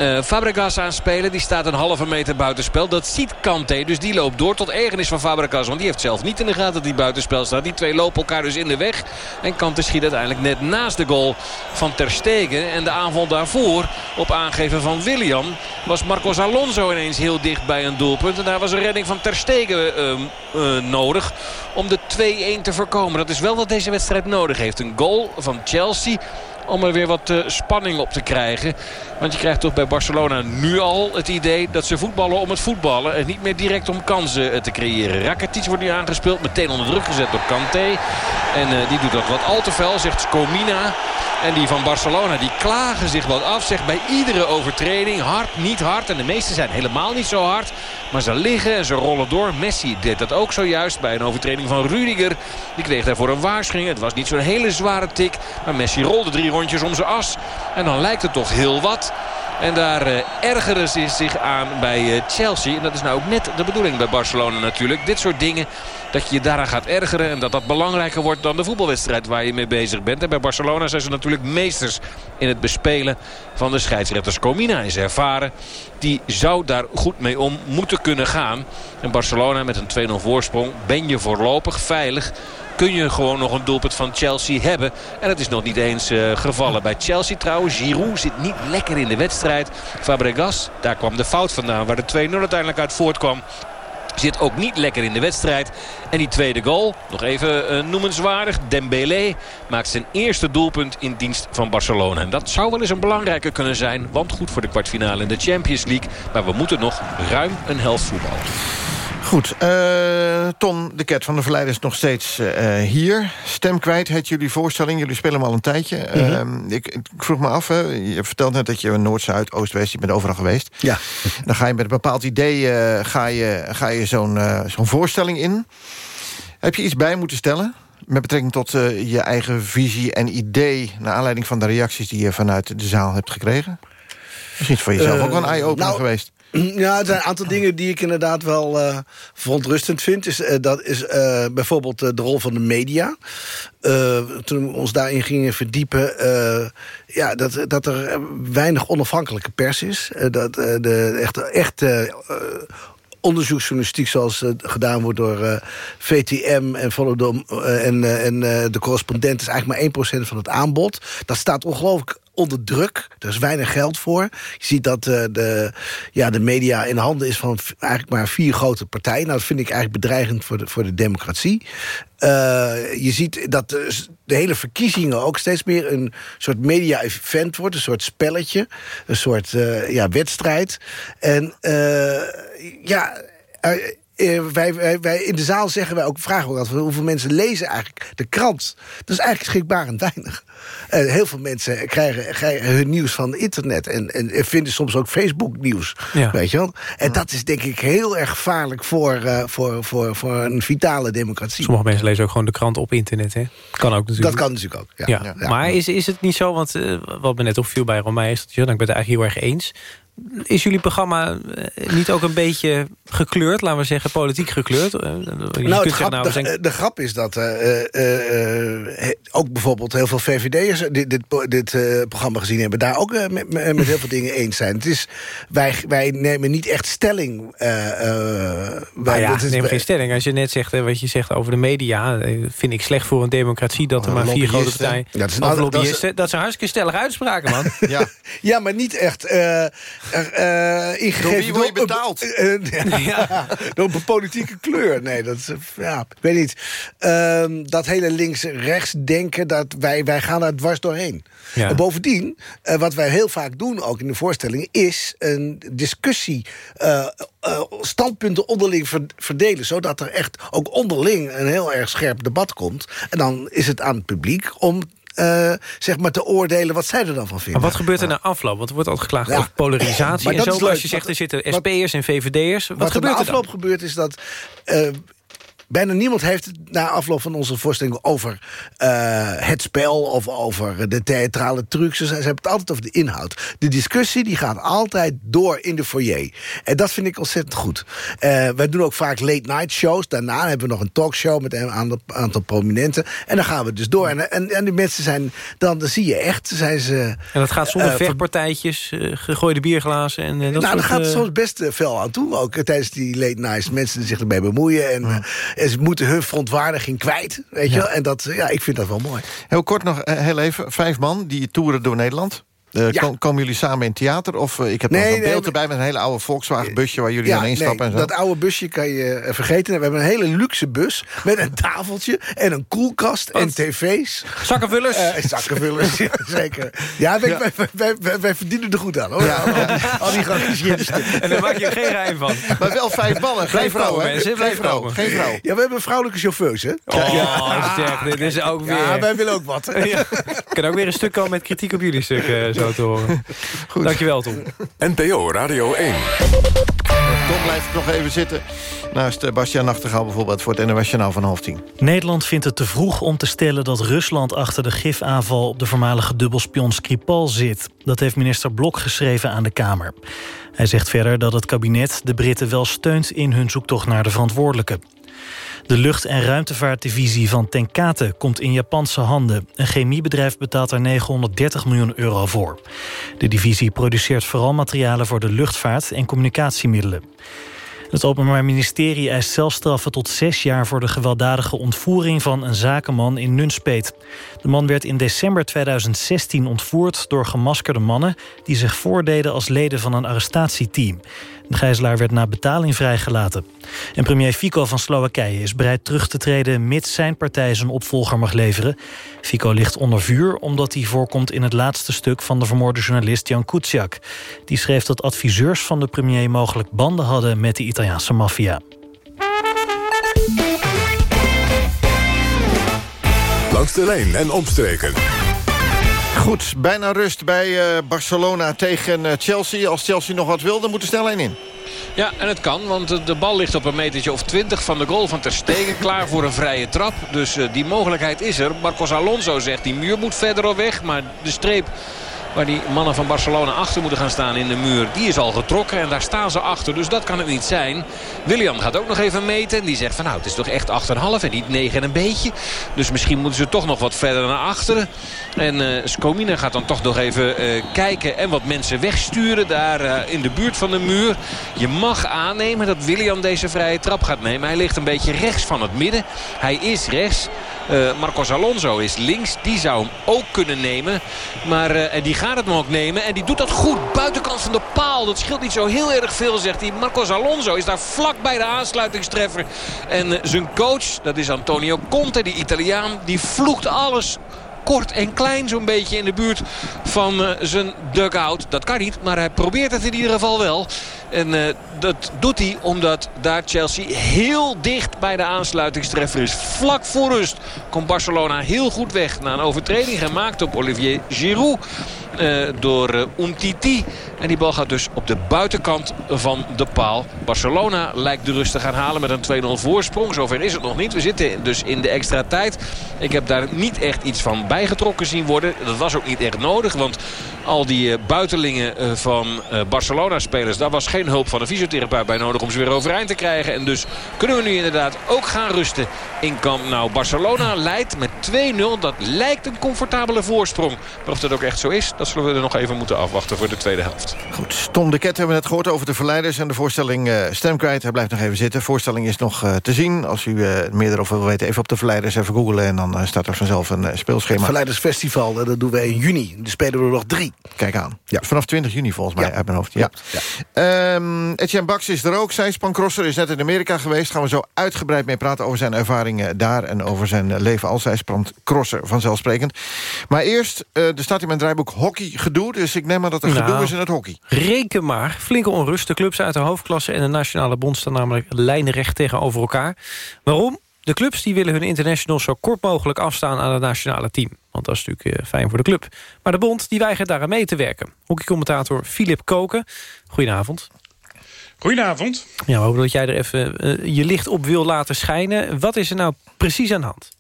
uh, Fabregas aanspelen. Die staat een halve meter buitenspel. Dat ziet Kante. Dus die loopt door tot ergernis van Fabregas. Want die heeft zelf niet in de gaten dat die buitenspel staat. Die twee lopen elkaar dus in de weg. En Kante schiet uiteindelijk net naast de goal van Ter Stegen. En de aanval daarvoor op aangeven van William was Marcos Alonso ineens heel dicht bij een doelpunt. En daar was een redding van Ter Stegen uh, uh, nodig om de 2-1 te voorkomen. Dat is wel wat deze wedstrijd nodig heeft. Een goal van Chelsea om er weer wat uh, spanning op te krijgen. Want je krijgt toch bij Barcelona nu al het idee dat ze voetballen om het voetballen. En niet meer direct om kansen uh, te creëren. Rakitic wordt nu aangespeeld. Meteen onder druk gezet door Kanté. En uh, die doet dat wat al te fel, zegt Scomina. En die van Barcelona, die klagen zich wat af. Zegt bij iedere overtreding hard, niet hard. En de meeste zijn helemaal niet zo hard. Maar ze liggen en ze rollen door. Messi deed dat ook zojuist bij een overtreding van Rudiger. Die kreeg daarvoor een waarschuwing. Het was niet zo'n hele zware tik. Maar Messi rolde drie rondjes om zijn as. En dan lijkt het toch heel wat. En daar uh, ergeren ze zich aan bij uh, Chelsea. En dat is nou ook net de bedoeling bij Barcelona natuurlijk. Dit soort dingen, dat je je daaraan gaat ergeren. En dat dat belangrijker wordt dan de voetbalwedstrijd waar je mee bezig bent. En bij Barcelona zijn ze natuurlijk meesters in het bespelen van de scheidsrechters. Comina is ervaren. Die zou daar goed mee om moeten kunnen gaan. En Barcelona met een 2-0 voorsprong ben je voorlopig veilig kun je gewoon nog een doelpunt van Chelsea hebben. En het is nog niet eens uh, gevallen. Bij Chelsea trouwens, Giroud zit niet lekker in de wedstrijd. Fabregas, daar kwam de fout vandaan waar de 2-0 uiteindelijk uit voortkwam. Zit ook niet lekker in de wedstrijd. En die tweede goal, nog even uh, noemenswaardig. Dembélé maakt zijn eerste doelpunt in dienst van Barcelona. En dat zou wel eens een belangrijke kunnen zijn. Want goed voor de kwartfinale in de Champions League. Maar we moeten nog ruim een helft voetballen. Goed, uh, Ton de Ket van de Verleiders nog steeds uh, hier. Stem kwijt heet jullie voorstelling. Jullie spelen hem al een tijdje. Mm -hmm. uh, ik, ik, vroeg me af, hè, je vertelt net dat je Noord, Zuid, Oost, West... je bent overal geweest. Ja. Dan ga je met een bepaald idee ga je, ga je zo'n zo'n voorstelling in. Heb je iets bij moeten stellen? Met betrekking tot je eigen visie en idee... naar aanleiding van de reacties die je vanuit de zaal hebt gekregen? Misschien is voor jezelf ook wel een eye-opener nou, geweest. Ja, er zijn een aantal dingen die ik inderdaad wel uh, verontrustend vind. Is, uh, dat is uh, bijvoorbeeld de rol van de media. toen we ons daarin gingen verdiepen... ja, dat, dat er weinig onafhankelijke pers is. dat de echt, echt onderzoeksjournalistiek zoals gedaan wordt door VTM en, en, en de correspondent... is eigenlijk maar 1% van het aanbod. Dat staat ongelooflijk onder druk. Er is weinig geld voor. Je ziet dat uh, de, ja, de media in handen is van eigenlijk maar vier grote partijen. Nou, dat vind ik eigenlijk bedreigend voor de, voor de democratie. Uh, je ziet dat de, hele verkiezingen ook steeds meer een soort media-event wordt. Een soort spelletje. Een soort uh, ja, wedstrijd. En ja... Wij, wij, wij, in de zaal zeggen wij ook, vragen we ook altijd... hoeveel mensen lezen eigenlijk de krant. Dat is eigenlijk schrikbarend weinig. Uh, heel veel mensen krijgen, krijgen, hun nieuws van internet... en, en vinden soms ook Facebook-nieuws. Ja. Weet je wel? En ja. dat is denk ik heel erg gevaarlijk voor, uh, voor, voor, voor een vitale democratie. Sommige mensen lezen ook gewoon de krant op internet. Hè? Kan ook natuurlijk. Dat kan natuurlijk ook, ja. ja. Maar is, is het niet zo, want wat me net opviel bij Romein... is dat ik ben het eigenlijk heel erg eens is jullie programma niet ook een beetje gekleurd, laten we zeggen, politiek gekleurd? Je nou, grap, nou de, zijn... de, grap is dat uh, uh, ook bijvoorbeeld heel veel VVD'ers dit, dit, dit uh, programma gezien hebben, daar ook met, met heel veel dingen eens zijn. Het is, wij, wij nemen niet echt stelling. wij, nou ja, is, neem geen stelling. Als je net zegt wat je zegt over de media, vind ik slecht voor een democratie dat er maar vier grote partijen ja, dat, is dat zijn hartstikke stellige uitspraken, man. ja. ja, maar niet echt uh, ingegeven... Door wie word je betaald? Uh, uh, ja, door een politieke kleur. Nee, dat is... Ja, ik weet niet. Ehm, dat hele links-rechts denken, dat wij, wij gaan daar dwars doorheen. Ja. En bovendien, wat wij heel vaak doen, ook in de voorstellingen... is een discussie, standpunten onderling verdelen... zodat er echt ook onderling een heel erg scherp debat komt. En dan is het aan het publiek om uh, zeg maar te oordelen wat zij er dan van vinden. Maar wat gebeurt er na afloop? Want er wordt altijd geklaagd ja. over polarisatie en zo. Als je zegt, er zitten SP'ers en VVD'ers. Wat, wat gebeurt er na afloop gebeurt is dat... Uh, bijna niemand heeft het na afloop van onze voorstelling... over eh, het spel of over de theatrale trucs. Ze, hebben het altijd over de inhoud. De discussie die gaat altijd door in de foyer. En dat vind ik ontzettend goed. Uh, wij doen ook vaak late-night shows. Daarna hebben we nog een talkshow met een aantal, aantal prominenten. En dan gaan we dus door. En, en, en die mensen zijn... Dan, dan zie je echt, zijn ze... En dat gaat zonder uh, vechtpartijtjes, gegooide bierglazen en dat Nou, dan gaat soms best fel aan toe. Ook tijdens die late nights. Mensen zich ermee bemoeien. En, en ze moeten hun verontwaardiging kwijt. Weet je Ja. En dat, ja, ik vind dat wel mooi. Heel kort nog, eh, heel even. Vijf man die toeren door Nederland. Eh, Ja. kom- komen jullie samen in theater? Of eh, ik heb nog Nee, een nee, beeld erbij met een hele oude Volkswagen busje... waar jullie aan nee, instappen en zo. dat oude busje kan je eh, vergeten. We hebben een hele luxe bus met een tafeltje en een koelkast en tv's. Zakkenvullers? Eh, zakkenvullers, ja, zeker. Ja, wij, Wij, wij, wij, wij verdienen er goed aan, hoor. Al, die, al die. En daar maak je er geen geheim van. Maar wel vijf mannen, geen vrouw, hè? Geen vrouw, geen vrouw. Ja, we hebben vrouwelijke chauffeurs, hè? Oh, zeg, dit is ook weer... Ja, wij willen ook wat. Ja. kan ook weer een stuk komen met kritiek op jullie stuk, eh, zo te horen. Dankjewel, Tom. NPO Radio 1. Tom blijft nog even zitten. Naast eh, Bastiaan Nachtegaal bijvoorbeeld voor het NOS Journaal van half tien. Nederland vindt het te vroeg om te stellen dat Rusland achter de gifaanval op de voormalige dubbelspion Skripal zit. Dat heeft minister Blok geschreven aan de Kamer. Hij zegt verder dat het kabinet de Britten wel steunt in hun zoektocht naar de verantwoordelijke. De lucht- en ruimtevaartdivisie van Tenkate komt in Japanse handen. Een chemiebedrijf betaalt er 930 miljoen euro voor. De divisie produceert vooral materialen voor de luchtvaart en communicatiemiddelen. Het Openbaar Ministerie eist celstraffen tot zes jaar... voor de gewelddadige ontvoering van een zakenman in Nunspeet. De man werd in december 2016 ontvoerd door gemaskerde mannen... die zich voordeden als leden van een arrestatieteam. De gijzelaar werd na betaling vrijgelaten. En premier Fico van Slowakije is bereid terug te treden... mits zijn partij zijn opvolger mag leveren. Fico ligt onder vuur omdat hij voorkomt in het laatste stuk... van de vermoorde journalist Jan Kuciak. Die schreef dat adviseurs van de premier mogelijk banden hadden... met de Italiaanse maffia. Langs de lijn en omstreken. Goed, bijna rust bij eh, Barcelona tegen eh, Chelsea. Als Chelsea nog wat wil, dan moet er snel in. Ja, en het kan, want de- de bal ligt op een metertje of 20 van de goal van Ter Stegen. Klaar voor een vrije trap. Dus eh, die mogelijkheid is er. Marcos Alonso zegt, die muur moet verder op weg. Maar de streep waar die mannen van Barcelona achter moeten gaan staan in de muur... die is al getrokken en daar staan ze achter. Dus dat kan het niet zijn. William gaat ook nog even meten. En die zegt van nou, het is toch echt 8,5 en niet 9 en een beetje. Dus misschien moeten ze toch nog wat verder naar achteren. En eh Skomina gaat dan toch nog even eh, kijken en wat mensen wegsturen daar eh, in de buurt van de muur. Je mag aannemen dat William deze vrije trap gaat nemen. Hij ligt een beetje rechts van het midden. Hij is rechts. Eh, Marcos Alonso is links. Die zou hem ook kunnen nemen. Maar eh, die gaat het hem ook nemen. En die doet dat goed. Buitenkant van de paal. Dat scheelt niet zo heel erg veel, zegt hij. Marcos Alonso is daar vlak bij de aansluitingstreffer. En eh, zijn coach, dat is Antonio Conte, die Italiaan. Die vloekt alles kort en klein zo'n beetje in de buurt van eh, zijn dugout. Dat kan niet, maar hij probeert het in ieder geval wel. En eh, dat doet hij omdat daar Chelsea heel dicht bij de aansluitingstreffer is. Vlak voor rust komt Barcelona heel goed weg. Na een overtreding gemaakt op Olivier Giroud. eh, door eh, Umtiti. En die bal gaat dus op de buitenkant van de paal. Barcelona lijkt de rust te gaan halen met een 2-0 voorsprong. Zover is het nog niet. We zitten dus in de extra tijd. Ik heb daar niet echt iets van bijgetrokken zien worden. Dat was ook niet echt nodig. Want al die eh, buitenlingen eh, van eh, Barcelona-spelers... daar was geen hulp van een fysiotherapeut bij nodig om ze weer overeind te krijgen. En dus kunnen we nu inderdaad ook gaan rusten in Camp Nou. Barcelona leidt met 2-0. Dat lijkt een comfortabele voorsprong. Maar of dat ook echt zo is, dat zullen we er nog even moeten afwachten voor de tweede helft. Goed, Tom de Ket hebben we net gehoord over de verleiders... en de voorstelling Stem kwijt. Hij blijft nog even zitten. De voorstelling is nog te zien. Als u eh, meer erover wil weten, even op de verleiders even googlen... en dan eh, staat er vanzelf een eh, speelschema. Verleidersfestival, eh, dat doen wij in juni. Dan spelen we er nog drie. Kijk aan. Vanaf 20 juni volgens mij, uit mijn hoofd. Ja. Ehm, Etienne Bax is er ook. Zijspan Crosser is net in Amerika geweest. Gaan we zo uitgebreid mee praten over zijn ervaringen daar... en over zijn leven als zijspan Crosser, vanzelfsprekend. Maar eerst, eh, er staat in mijn draaiboek hockey gedoe. Dus ik neem aan dat er Nou. gedoe is in het hockey. Reken maar. Flinke onrust. De clubs uit de hoofdklasse en de Nationale Bond... staan namelijk lijnrecht tegenover elkaar. Waarom? De clubs die willen hun internationals zo kort mogelijk afstaan aan het nationale team. Want dat is natuurlijk eh, fijn voor de club. Maar de bond die weigert daaraan mee te werken. Hockeycommentator Filip Koken. Goedenavond. Goedenavond. Ja, we hopen dat jij er even uh, je licht op wil laten schijnen. Wat is er nou precies aan de hand?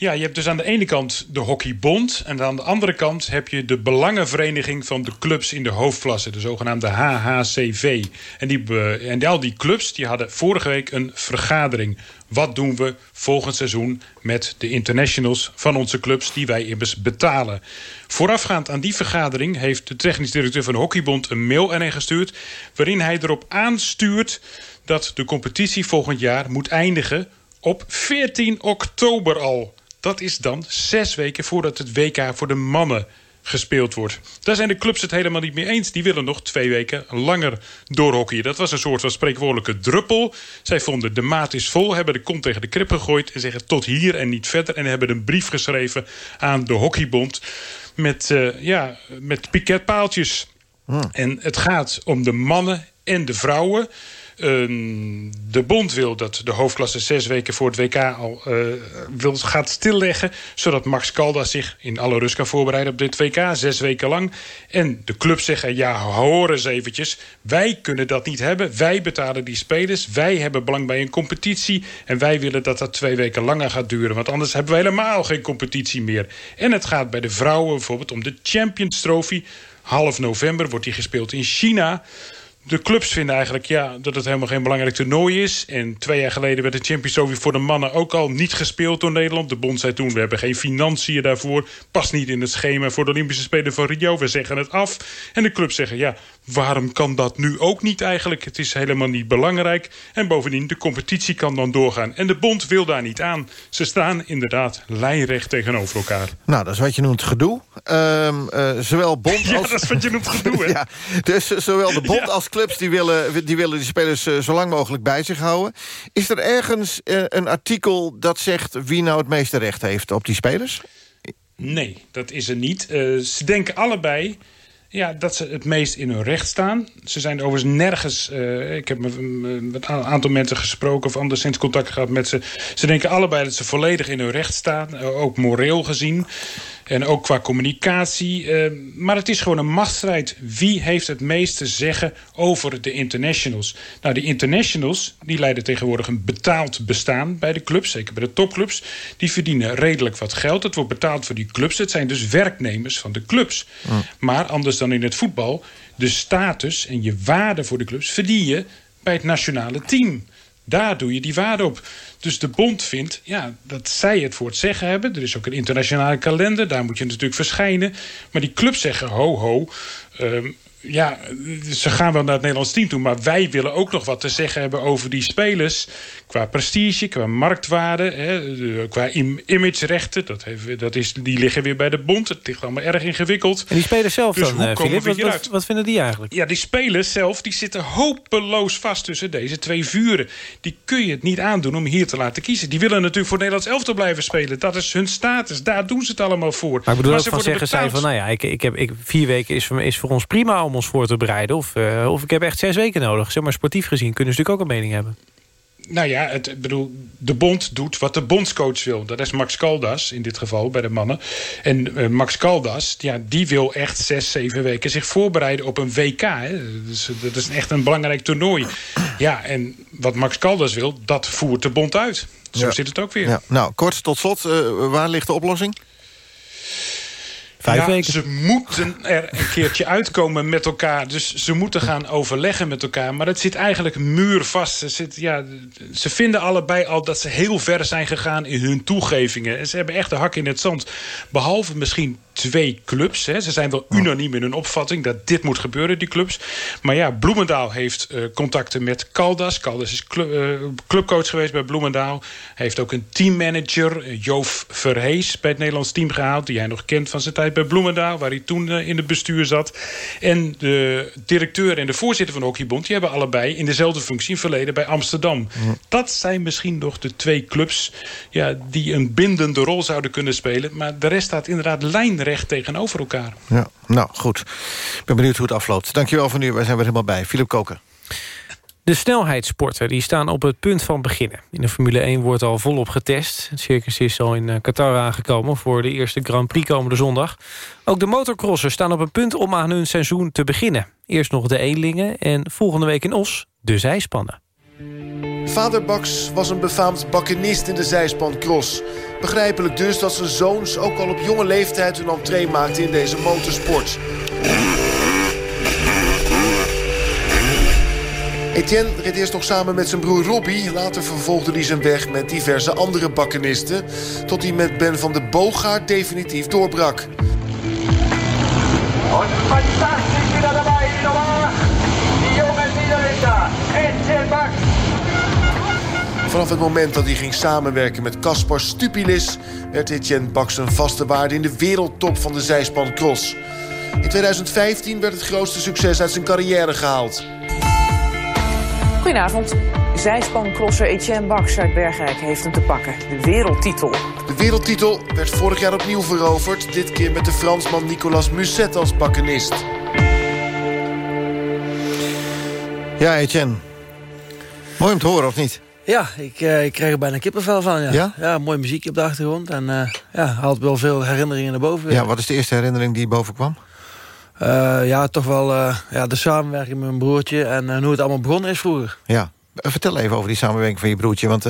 Ja, je hebt dus aan de ene kant de Hockeybond... en aan de andere kant heb je de Belangenvereniging van de clubs in de hoofdklasse... de zogenaamde HHCV. En, die, en al die clubs die hadden vorige week een vergadering. Wat doen we volgend seizoen met de internationals van onze clubs... die wij immers betalen? Voorafgaand aan die vergadering heeft de technisch directeur van de Hockeybond... een mail hen gestuurd waarin hij erop aanstuurt... dat de competitie volgend jaar moet eindigen op 14 oktober al. Dat is dan zes weken voordat het WK voor de mannen gespeeld wordt. Daar zijn de clubs het helemaal niet mee eens. Die willen nog twee weken langer doorhockeyen. Dat was een soort van spreekwoordelijke druppel. Zij vonden de maat is vol, hebben de kont tegen de krip gegooid... en zeggen tot hier en niet verder. En hebben een brief geschreven aan de hockeybond... met, uh, ja, met piketpaaltjes. Hmm. En het gaat om de mannen en de vrouwen... Ehm, de bond wil dat de hoofdklasse zes weken voor het WK al uh, wil, gaat stilleggen... zodat Max Caldas zich in alle rust kan voorbereiden op dit WK, zes weken lang. En de clubs zeggen, ja, hoor eens eventjes... wij kunnen dat niet hebben, wij betalen die spelers... wij hebben belang bij een competitie... en wij willen dat dat twee weken langer gaat duren... want anders hebben we helemaal geen competitie meer. En het gaat bij de vrouwen bijvoorbeeld om de Champions Trophy... Half november wordt die gespeeld in China de clubs vinden eigenlijk ja, dat het helemaal geen belangrijk toernooi is. En twee jaar geleden werd de Champions Trophy voor de mannen ook al niet gespeeld door Nederland. De bond zei toen, we hebben geen financiën daarvoor. Past niet in het schema voor de Olympische Spelen van Rio. We zeggen het af. En de clubs zeggen, ja, waarom kan dat nu ook niet eigenlijk? Het is helemaal niet belangrijk. En bovendien, de competitie kan dan doorgaan. En de bond wil daar niet aan. Ze staan inderdaad lijnrecht tegenover elkaar. Nou, dat is wat je noemt gedoe. Um, uh, zowel bond als... Ja, dat is wat je noemt gedoe, hè? ja, dus zowel de bond als clubs die willen, die willen die spelers uh, zo lang mogelijk bij zich houden. Is er ergens uh, een artikel dat zegt wie nou het meeste recht heeft op die spelers? Nee, dat is er niet. ze denken allebei ja, dat ze het meest in hun recht staan. Ze zijn overigens nergens... Uh, ik heb met een aantal mensen gesproken... of anderszins contact gehad met ze. Ze denken allebei dat ze volledig in hun recht staan. Uh, ook moreel gezien. En ook qua communicatie. Uh, maar het is gewoon een machtsstrijd. Wie heeft het meest te zeggen over de internationals? Nou, die internationals die leiden tegenwoordig een betaald bestaan bij de clubs. Zeker bij de topclubs. Die verdienen redelijk wat geld. Het wordt betaald voor die clubs. Het zijn dus werknemers van de clubs. Mm. Maar anders dan in het voetbal... de status en je waarde voor de clubs verdien je bij het nationale team. Daar doe je die waarde op. Dus de bond vindt ja, dat zij het voor het zeggen hebben. Er is ook een internationale kalender, daar moet je natuurlijk verschijnen. Maar die clubs zeggen, ho ho, um, ja, ze gaan wel naar het Nederlands team toe... maar wij willen ook nog wat te zeggen hebben over die spelers... qua prestige, qua marktwaarde, hè, qua imagerechten. Dat, heeft, dat is, die liggen weer bij de bond. Het ligt allemaal erg ingewikkeld. En die spelers zelf dus dan, hoe Philip, wat, wat, wat, vinden die eigenlijk? Ja, die spelers zelf die zitten hopeloos vast tussen deze twee vuren. Die kun je het niet aandoen om hier te laten kiezen. Die willen natuurlijk voor Nederlands elftal blijven spelen. Dat is hun status. Daar doen ze het allemaal voor. Maar ik bedoel maar ook van zeggen zij van... nou ja, ik, ik heb, ik, vier weken is voor, is voor ons prima om ons voor te bereiden. Of, uh, of ik heb echt zes weken nodig. Zeg maar sportief gezien kunnen ze natuurlijk ook een mening hebben. Nou ja, het, bedoel, de bond doet wat de bondscoach wil. Dat is Max Caldas in dit geval bij de mannen. En uh, Max Caldas, ja, die wil echt zes, zeven weken zich voorbereiden op een WK. Hè. Dus, dat is echt een belangrijk toernooi. Ja, en wat Max Caldas wil, dat voert de bond uit. Zo ja. zit het ook weer. Ja. Nou, kort tot slot, uh, waar ligt de oplossing? Vijf ja, weken. Ze moeten er een keertje uitkomen met elkaar. Dus ze moeten gaan overleggen met elkaar. Maar het zit eigenlijk muurvast. Ze, zit, ja, ze vinden allebei al dat ze heel ver zijn gegaan in hun toegevingen. En ze hebben echt de hak in het zand. Behalve misschien twee clubs. Hè. Ze zijn wel unaniem in hun opvatting dat dit moet gebeuren, die clubs. Maar ja, Bloemendaal heeft uh, contacten met Caldas. Caldas is uh, clubcoach geweest bij Bloemendaal. Hij heeft ook een teammanager, uh, Joof Verhees, bij het Nederlands team gehaald. Die jij nog kent van zijn tijd bij Bloemendaal, waar hij toen in het bestuur zat. En de directeur en de voorzitter van de Hockeybond... die hebben allebei in dezelfde functie verleden bij Amsterdam. Dat zijn misschien nog de twee clubs ja, die een bindende rol zouden kunnen spelen. Maar de rest staat inderdaad lijnrecht recht tegenover elkaar. Ja, nou goed. Ik ben benieuwd hoe het afloopt. Dankjewel voor nu. Wij zijn weer helemaal bij. Philip Koken. De snelheidssporten die staan op het punt van beginnen. In de Formule 1 wordt al volop getest. Het circus is al in eh, Qatar aangekomen voor de eerste Grand Prix komende zondag. Ook de motorcrossers staan op het punt om aan hun seizoen te beginnen. Eerst nog de eenlingen en volgende week in Os de zijspannen. Vader Baks was een befaamd bakkenist in de zijspancross. Begrijpelijk dus dat zijn zoons ook al op jonge leeftijd hun entree maakten in deze motorsport. Etienne reed eerst nog samen met zijn broer Robbie. Later vervolgde hij zijn weg met diverse andere bakkenisten... tot hij met Ben van de Boogaard definitief doorbrak. Fantastisch Vanaf het moment dat hij ging samenwerken met Caspar Stupilis... werd Etienne Baks een vaste waarde in de wereldtop van de zijspan cross. In 2015 werd het grootste succes uit zijn carrière gehaald. Goedenavond. Zijspancrosser Etienne Baks uit Bergrijk heeft hem te pakken. De wereldtitel. De wereldtitel werd vorig jaar opnieuw veroverd. Dit keer met de Fransman Nicolas Musset als bakkenist. Ja, Etienne. Mooi om te horen, of niet? Ja, ik, uh, ik krijg er bijna kippenvel van. Ja, ja? ja mooi muziekje op de achtergrond. En uh, ja, haalt wel veel herinneringen naar boven. Ja, wat is de eerste herinnering die boven kwam? Uh, ja, toch wel ja, de samenwerking met mijn broertje en hoe het allemaal begonnen is vroeger. Ja, vertel even over die samenwerking van je broertje. Want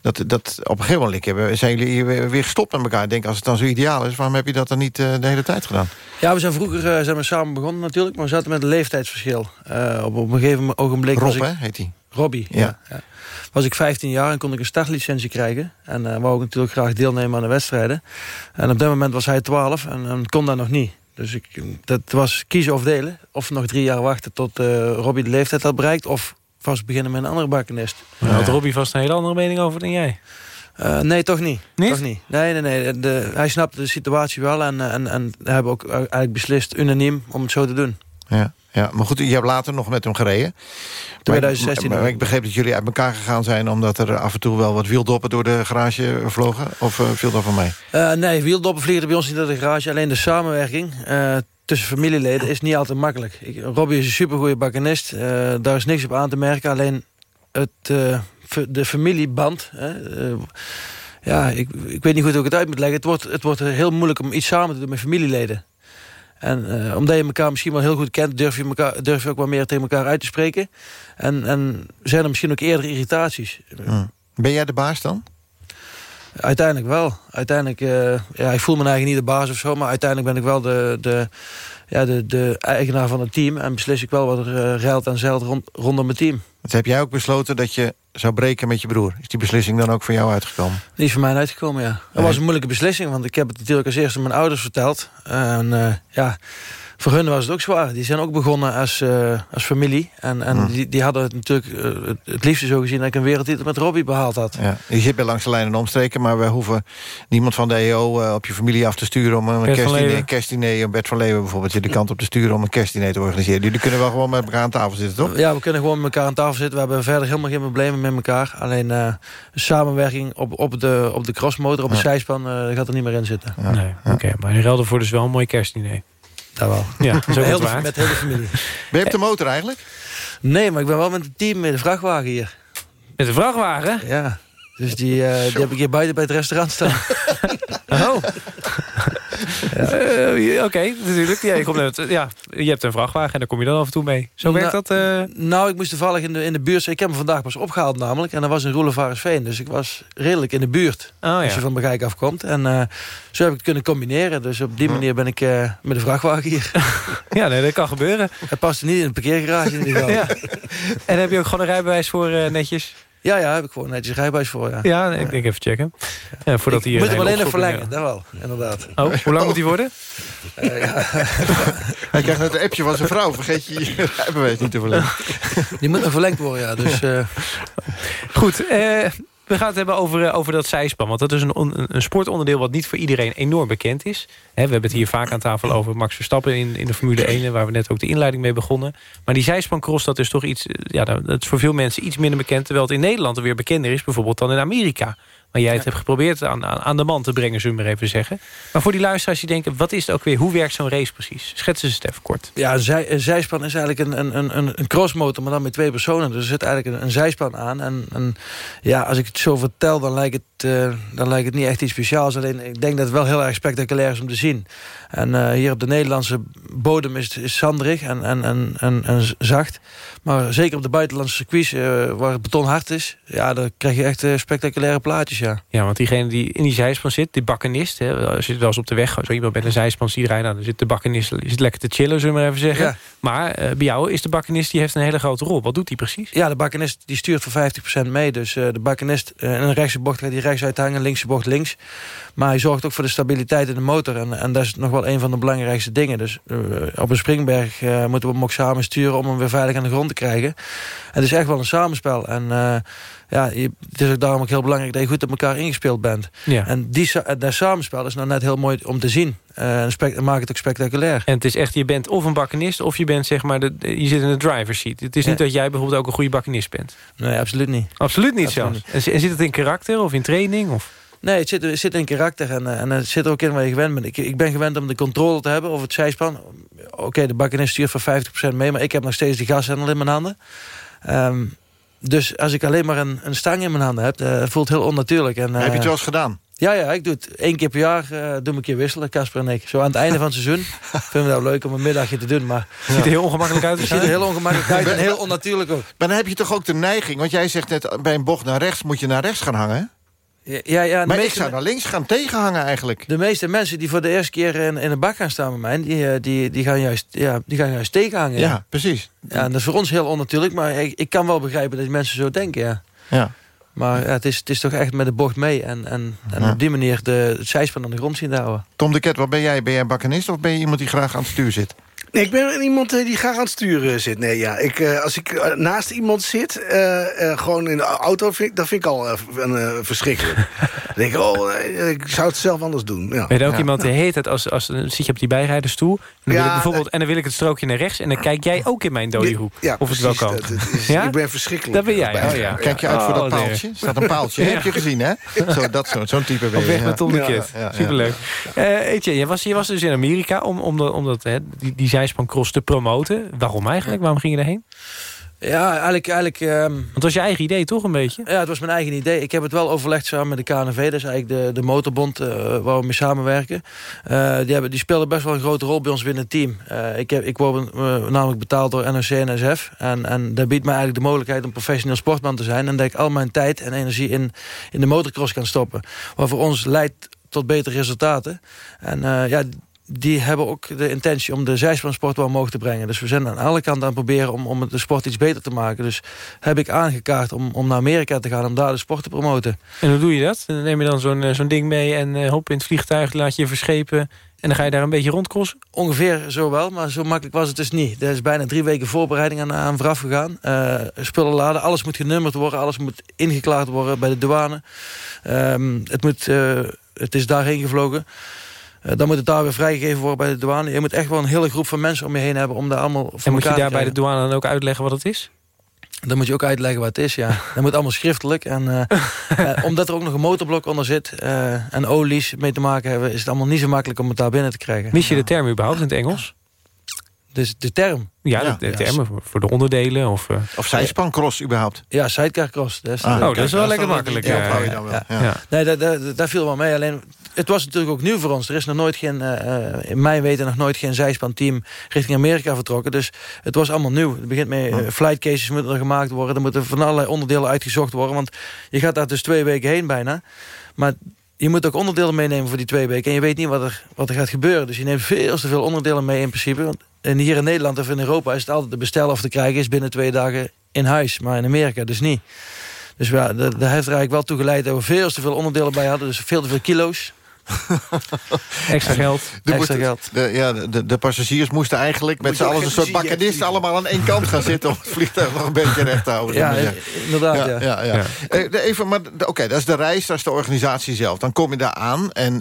dat, dat, op een gegeven moment zijn jullie weer gestopt met elkaar. Ik denk, als het dan zo ideaal is, waarom heb je dat dan niet de hele tijd gedaan? Ja, we zijn vroeger zijn we samen begonnen natuurlijk. Maar we zaten met een leeftijdsverschil. op, op een gegeven ogenblik... Rob, was ik, hè, heet hij? Robbie, ja. ja was ik 15 jaar en kon ik een startlicentie krijgen. En uh, wou ik natuurlijk graag deelnemen aan de wedstrijden. En op dat moment was hij 12 en, en kon dat nog niet. Dus ik, dat was kiezen of delen. Of nog drie jaar wachten tot uh, Robbie de leeftijd had bereikt. Of vast beginnen met een andere bakkenist. Ja, had Robbie vast een hele andere mening over dan jij? Uh, nee, toch niet. niet. Toch niet. Nee, nee, nee. De, hij snapte de situatie wel. En, en, en hebben ook eigenlijk beslist unaniem om het zo te doen. Ja. Ja, maar goed, je hebt later nog met hem gereden. 2016. Maar, maar, ik begreep dat jullie uit elkaar gegaan zijn... omdat er af en toe wel wat wieldoppen door de garage vlogen? Of uh, viel dat van mij? Uh, nee, wieldoppen vliegen bij ons niet door de garage. Alleen de samenwerking uh, tussen familieleden is niet altijd makkelijk. Ik, Robbie is een supergoeie bakkenist. daar is niks op aan te merken. Alleen het, de familieband... ja, ik, ik weet niet goed hoe ik het uit moet leggen. Het wordt, het wordt heel moeilijk om iets samen te doen met familieleden. En uh, omdat je elkaar misschien wel heel goed kent... durf je, elkaar, durf je ook wel meer tegen elkaar uit te spreken. En, en zijn er misschien ook eerder irritaties. Hmm. Ben jij de baas dan? Uiteindelijk wel. Uiteindelijk, uh, ja, ik voel me eigenlijk niet de baas of zo... maar uiteindelijk ben ik wel de, de, ja, de, de eigenaar van het team... en beslis ik wel wat er uh, ruilt en zeilt rond, rondom mijn team. Dus heb jij ook besloten dat je zou breken met je broer? Is die beslissing dan ook voor jou uitgekomen? Die is voor mij uitgekomen, ja. Dat was een moeilijke beslissing, want ik heb het natuurlijk als eerste mijn ouders verteld. En uh, ja, voor hun was het ook zwaar. Die zijn ook begonnen als, uh, als familie. En, en hmm. die, die hadden het natuurlijk uh, het liefste zo gezien... dat ik een wereldtitel met Robbie behaald had. Ja. Je zit bij langs de lijnen omstreken... maar we hoeven niemand van de EO uh, op je familie af te sturen... om een kerstdiner, kerstdiner, Bert van Leeuwen bijvoorbeeld... de kant op te sturen om een kerstdiner te organiseren. Jullie kunnen wel gewoon met elkaar aan tafel zitten, toch? Ja, we kunnen gewoon met elkaar aan tafel zitten. We hebben verder helemaal geen problemen met elkaar. Alleen samenwerking op, op, de, op de crossmotor, op de ja. zijspan... gaat er niet meer in zitten. Ja. Nee, oké. Okay. Maar je ruilde voor dus wel een mooi kerstdiner. Dat wel. Ja, dat is ook heel de, met heel de familie. Ben je op de motor eigenlijk? Nee, maar ik ben wel met het team met de vrachtwagen hier. Met de vrachtwagen? Ja. Dus die, uh, die heb ik hier buiten bij het restaurant staan. oh. Ja. Uh, Oké, okay, natuurlijk. Ja je, komt ja, je hebt een vrachtwagen en daar kom je dan af en toe mee. Zo werkt nou, dat? Uh... Nou, ik moest toevallig in de, in de buurt... Ik heb hem vandaag pas opgehaald namelijk. En dat was in Roelevarensveen. Dus ik was redelijk in de buurt. Oh, ja. Als je van Begijk afkomt. En uh, zo heb ik het kunnen combineren. Dus op die manier ben ik met de vrachtwagen hier. ja, nee, dat kan gebeuren. Hij past niet in een parkeergarage in ieder geval. ja. En heb je ook gewoon een rijbewijs voor netjes? Ja, ja, heb ik gewoon netjes rijbewijs voor, ja. Ja, ik denk even checken. Ja, voordat ik moet hem alleen nog verlengen, dat wel, inderdaad. Oh, hoe lang moet hij worden? Uh, ja. Hij krijgt net een appje van zijn vrouw. Vergeet je je rijbewijs niet te verlengen. Die moet nog verlengd worden, ja. Dus, uh... Goed, uh, we gaan het hebben over, over dat zijspan. Want dat is een, een, een sportonderdeel wat niet voor iedereen enorm bekend is. He, we hebben het hier vaak aan tafel over Max Verstappen in, in de Formule 1... waar we net ook de inleiding mee begonnen. Maar die zijspancross, dat is toch iets... Ja, dat is voor veel mensen iets minder bekend... terwijl het in Nederland er weer bekender is, bijvoorbeeld dan in Amerika. Maar jij het hebt geprobeerd aan, aan, aan, de man te brengen, zullen we maar even zeggen. Maar voor die luisteraars die denken, wat is het ook weer? Hoe werkt zo'n race precies? Schetsen ze het even kort. Ja, een, zij, een zijspan is eigenlijk een, een, een, een crossmotor, maar dan met twee personen. Dus er zit eigenlijk een, een zijspan aan. En, en ja, als ik het zo vertel, dan lijkt het eh, dan lijkt het niet echt iets speciaals. Alleen ik denk dat het wel heel erg spectaculair is om te zien. En eh, hier op de Nederlandse bodem is, is zanderig en, en, en, en, en zacht. Maar zeker op de buitenlandse circuits, uh, waar het beton hard is... ja, dan krijg je echt spectaculaire plaatjes, ja. Ja, want diegene die in die zijspan zit, die bakkenist... Hè, zit wel eens op de weg, zo iemand met een zijspan ziet rijden... Nou, dan zit de bakkenist zit lekker te chillen, zullen we maar even zeggen. Ja. Maar bij jou is de bakkenist, die heeft een hele grote rol. Wat doet hij precies? Ja, de bakkenist die stuurt voor 50% mee. Dus de bakkenist in een rechtse bocht gaat hij rechts uithangen, linkse bocht links. Maar hij zorgt ook voor de stabiliteit in de motor. En, en dat is nog wel een van de belangrijkste dingen. Dus uh, op een springberg uh, moeten we hem ook samen sturen... om hem weer veilig aan de grond te krijgen. Het is echt wel een samenspel. En uh, ja, het is ook daarom ook heel belangrijk... dat je goed op elkaar ingespeeld bent. Ja. En die, dat samenspel is nou net heel mooi om te zien. en maakt het ook spectaculair. En het is echt, je bent of een bakkenist... of je bent zeg maar, de, je zit in de driver's seat. Het is niet dat jij bijvoorbeeld ook een goede bakkenist bent. Nee, absoluut niet. Absoluut niet zo. En zit het in karakter of in training? Of? Nee, het zit, het zit in karakter en, en het zit er ook in waar je gewend bent. Ik, ik ben gewend om de controle te hebben over het zijspan. Oké, de bakkenist stuurt voor 50% mee... maar ik heb nog steeds die gashendel in mijn handen. Um, dus als ik alleen maar een, een stang in mijn handen heb... Uh, voelt het heel onnatuurlijk. En, uh, heb je het wel eens gedaan? Ja, ja, ik doe het één keer per jaar. Uh, doe een keer wisselen, Casper en ik. Zo aan het einde van het seizoen vinden we dat leuk om een middagje te doen. Maar ja. ziet er heel ongemakkelijk uit. Het ziet er heel ongemakkelijk uit en heel onnatuurlijk ook. Maar dan heb je toch ook de neiging... want jij zegt net, bij een bocht naar rechts moet je naar rechts gaan hangen, ja, ja, maar ik zou naar links gaan tegenhangen eigenlijk. De meeste mensen die voor de eerste keer in, in de bak gaan staan met mij... die, die, die, gaan, juist, ja, die gaan juist tegenhangen. Ja, ja, precies. Ja, dat is voor ons heel onnatuurlijk, maar ik, ik kan wel begrijpen dat mensen zo denken, ja. ja. Maar ja, het, is, het is toch echt met de bocht mee. En, en, en op die manier de, het zijspan aan de grond zien houden. Tom de Ket, wat ben jij? Ben jij bakkenist of ben je iemand die graag aan het stuur zit? Nee, ik ben iemand die graag aan het sturen zit. Nee, ja. ik, uh, als ik uh, naast iemand zit, uh, gewoon in de auto, vind, dat vind ik al verschrikkelijk. dan denk ik, oh, ik zou het zelf anders doen. Ja. Ben je ook ja. iemand die heet het, als, als, dan zit je op die bijrijdersstoel... En dan, ja, wil ik bijvoorbeeld, en dan wil ik het strookje naar rechts... en dan kijk jij ook in mijn dode hoek. Ja, of het wel kan. Dat, dat is, ja? Ik ben verschrikkelijk. Dat ben jij, oh, ja. Kijk je uit voor dat paaltje? Er staat een paaltje. Heb je gezien, hè? Zo'n zo, zo type ben je. Op weg met Tom de. Superleuk. Eetje, je was, je was dus in Amerika... om, om, de, om dat, hè, die, die zijspancross te promoten. Waarom eigenlijk? Waarom ging je daarheen? Ja, eigenlijk... eigenlijk um... Want het was je eigen idee, toch een beetje? Ja, het was mijn eigen idee. Ik heb het wel overlegd samen met de KNV. Dat is eigenlijk de, de motorbond uh, waar we mee samenwerken. Uh, die, hebben, die speelden best wel een grote rol bij ons binnen het team. Uh, ik, heb, ik word namelijk betaald door NOC en NSF. En, en dat biedt mij eigenlijk de mogelijkheid om professioneel sportman te zijn. En dat ik al mijn tijd en energie in, in de motocross kan stoppen. Wat voor ons leidt tot betere resultaten. En ja, die hebben ook de intentie om de zijspansport wel omhoog te brengen. Dus we zijn aan alle kanten aan het proberen om, om de sport iets beter te maken. Dus heb ik aangekaart om, om naar Amerika te gaan om daar de sport te promoten. En hoe doe je dat? Dan neem je dan zo'n zo'n ding mee en uh, hop in het vliegtuig, laat je je verschepen... en dan ga je daar een beetje rondcrossen? Ongeveer zo wel, maar zo makkelijk was het dus niet. Er is bijna drie weken voorbereiding aan, aan vooraf gegaan. Uh, spullen laden, alles moet genummerd worden, alles moet ingeklaard worden bij de douane. Um, het, moet, uh, het is daarheen gevlogen. Uh, dan moet het daar weer vrijgegeven worden bij de douane. Je moet echt wel een hele groep van mensen om je heen hebben... om daar allemaal voor En moet je daar bij de douane dan ook uitleggen wat het is? Dan moet je ook uitleggen wat het is, ja. Dat moet allemaal schriftelijk. En uh, uh, omdat er ook nog een motorblok onder zit... en olies mee te maken hebben... is het allemaal niet zo makkelijk om het daar binnen te krijgen. Wist je de term überhaupt in het Engels? Dus de term? Ja, de, de termen voor, de onderdelen. Of, uh... of zijspancross überhaupt? Ja, sidecar cross. Dat is ah, oh, dat is wel lekker makkelijk. Ja, ja, ja. Nee, dat, dat, dat viel wel mee. Alleen, het was natuurlijk ook nieuw voor ons. Er is nog nooit geen, uh, in mijn weten nog nooit geen zijspanteam richting Amerika vertrokken. Dus het was allemaal nieuw. Het begint met uh, flight cases moeten er gemaakt worden. Er moeten van allerlei onderdelen uitgezocht worden. Want je gaat daar dus twee weken heen bijna. Maar je moet ook onderdelen meenemen voor die twee weken. En je weet niet wat er, wat er gaat gebeuren. Dus je neemt veel te veel onderdelen mee in principe. Want en hier in Nederland of in Europa is het altijd te bestellen of te krijgen... is binnen twee dagen in huis. Maar in Amerika dus niet. Dus ja, dat, dat heeft er eigenlijk wel toe geleid dat we veel te veel onderdelen bij hadden. Dus veel te veel kilo's. Extra geld. De, Extra geld. De, ja, de, de, passagiers moesten eigenlijk met z'n allen een soort bakkenisten allemaal aan één kant gaan zitten... om het vliegtuig nog een beetje recht te houden. Ja, inderdaad. Ja, ja. ja, ja. Eh, even, maar oké, dat is de reis, dat is de organisatie zelf. Dan kom je daar aan en uh,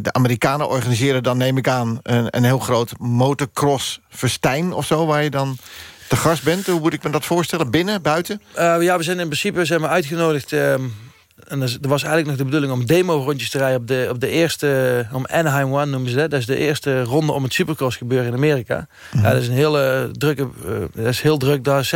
de Amerikanen organiseren dan, neem ik aan... een, een heel groot motocross festijn of zo, waar je dan te gast bent. Hoe moet ik me dat voorstellen? Binnen, buiten? Uh, ja, we zijn in principe zijn we uitgenodigd... Uh, en er was eigenlijk nog de bedoeling om demo-rondjes te rijden... op de, op de eerste, om Anaheim One noemen ze dat. Dat is de eerste ronde om het Supercross gebeuren in Amerika. Ja, dat is een hele drukke, uh, dat is heel druk daar,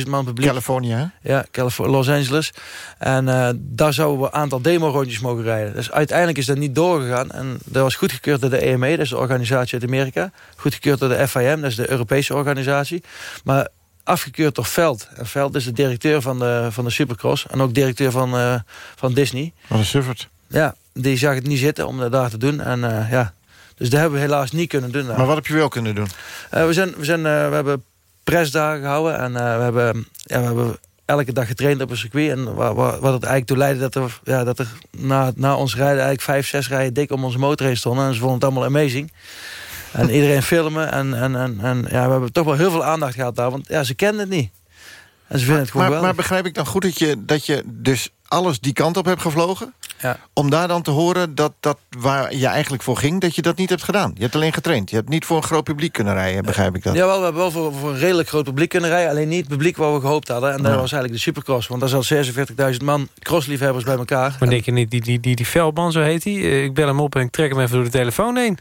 46.000 man publiek. Californië, hè? Ja, Californië, Los Angeles. En uh, daar zouden we een aantal demo-rondjes mogen rijden. Dus uiteindelijk is dat niet doorgegaan. En dat was goedgekeurd door de EME, dat is de organisatie uit Amerika. Goedgekeurd door de FIM, dat is de Europese organisatie. Maar afgekeurd door Veld. En Veld is de directeur van de, van de Supercross. En ook directeur van, uh, van Disney. Wat een suffert. Ja, die zag het niet zitten om dat daar te doen. En uh, ja, dus dat hebben we helaas niet kunnen doen. Maar wat heb je wel kunnen doen? Uh, we, zijn, we, zijn, we hebben presdagen gehouden. En we, hebben, ja, we hebben elke dag getraind op een circuit. En wat, wat het eigenlijk toe leidde dat er, ja, dat er na, na ons rijden... eigenlijk vijf, zes rijen dik om onze motor heen stonden. En ze vonden het allemaal amazing. En iedereen filmen. En, en, en, en ja, we hebben toch wel heel veel aandacht gehad daar. Want ja, ze kennen het niet. En ze vinden maar, het gewoon maar, wel. maar begrijp ik dan goed dat je, dat je dus alles die kant op hebt gevlogen? Ja. Om daar dan te horen dat, dat waar je eigenlijk voor ging... dat je dat niet hebt gedaan. Je hebt alleen getraind. Je hebt niet voor een groot publiek kunnen rijden, begrijp ik dat? Jawel, we hebben wel voor, voor een redelijk groot publiek kunnen rijden. Alleen niet het publiek waar we gehoopt hadden. En dat was eigenlijk de Supercross. Want daar zat 46.000 man crossliefhebbers bij elkaar. Maar denk je niet, die, die, die, die Veldman, zo heet hij? Eh, Ik bel hem op en ik trek hem even door de telefoon heen.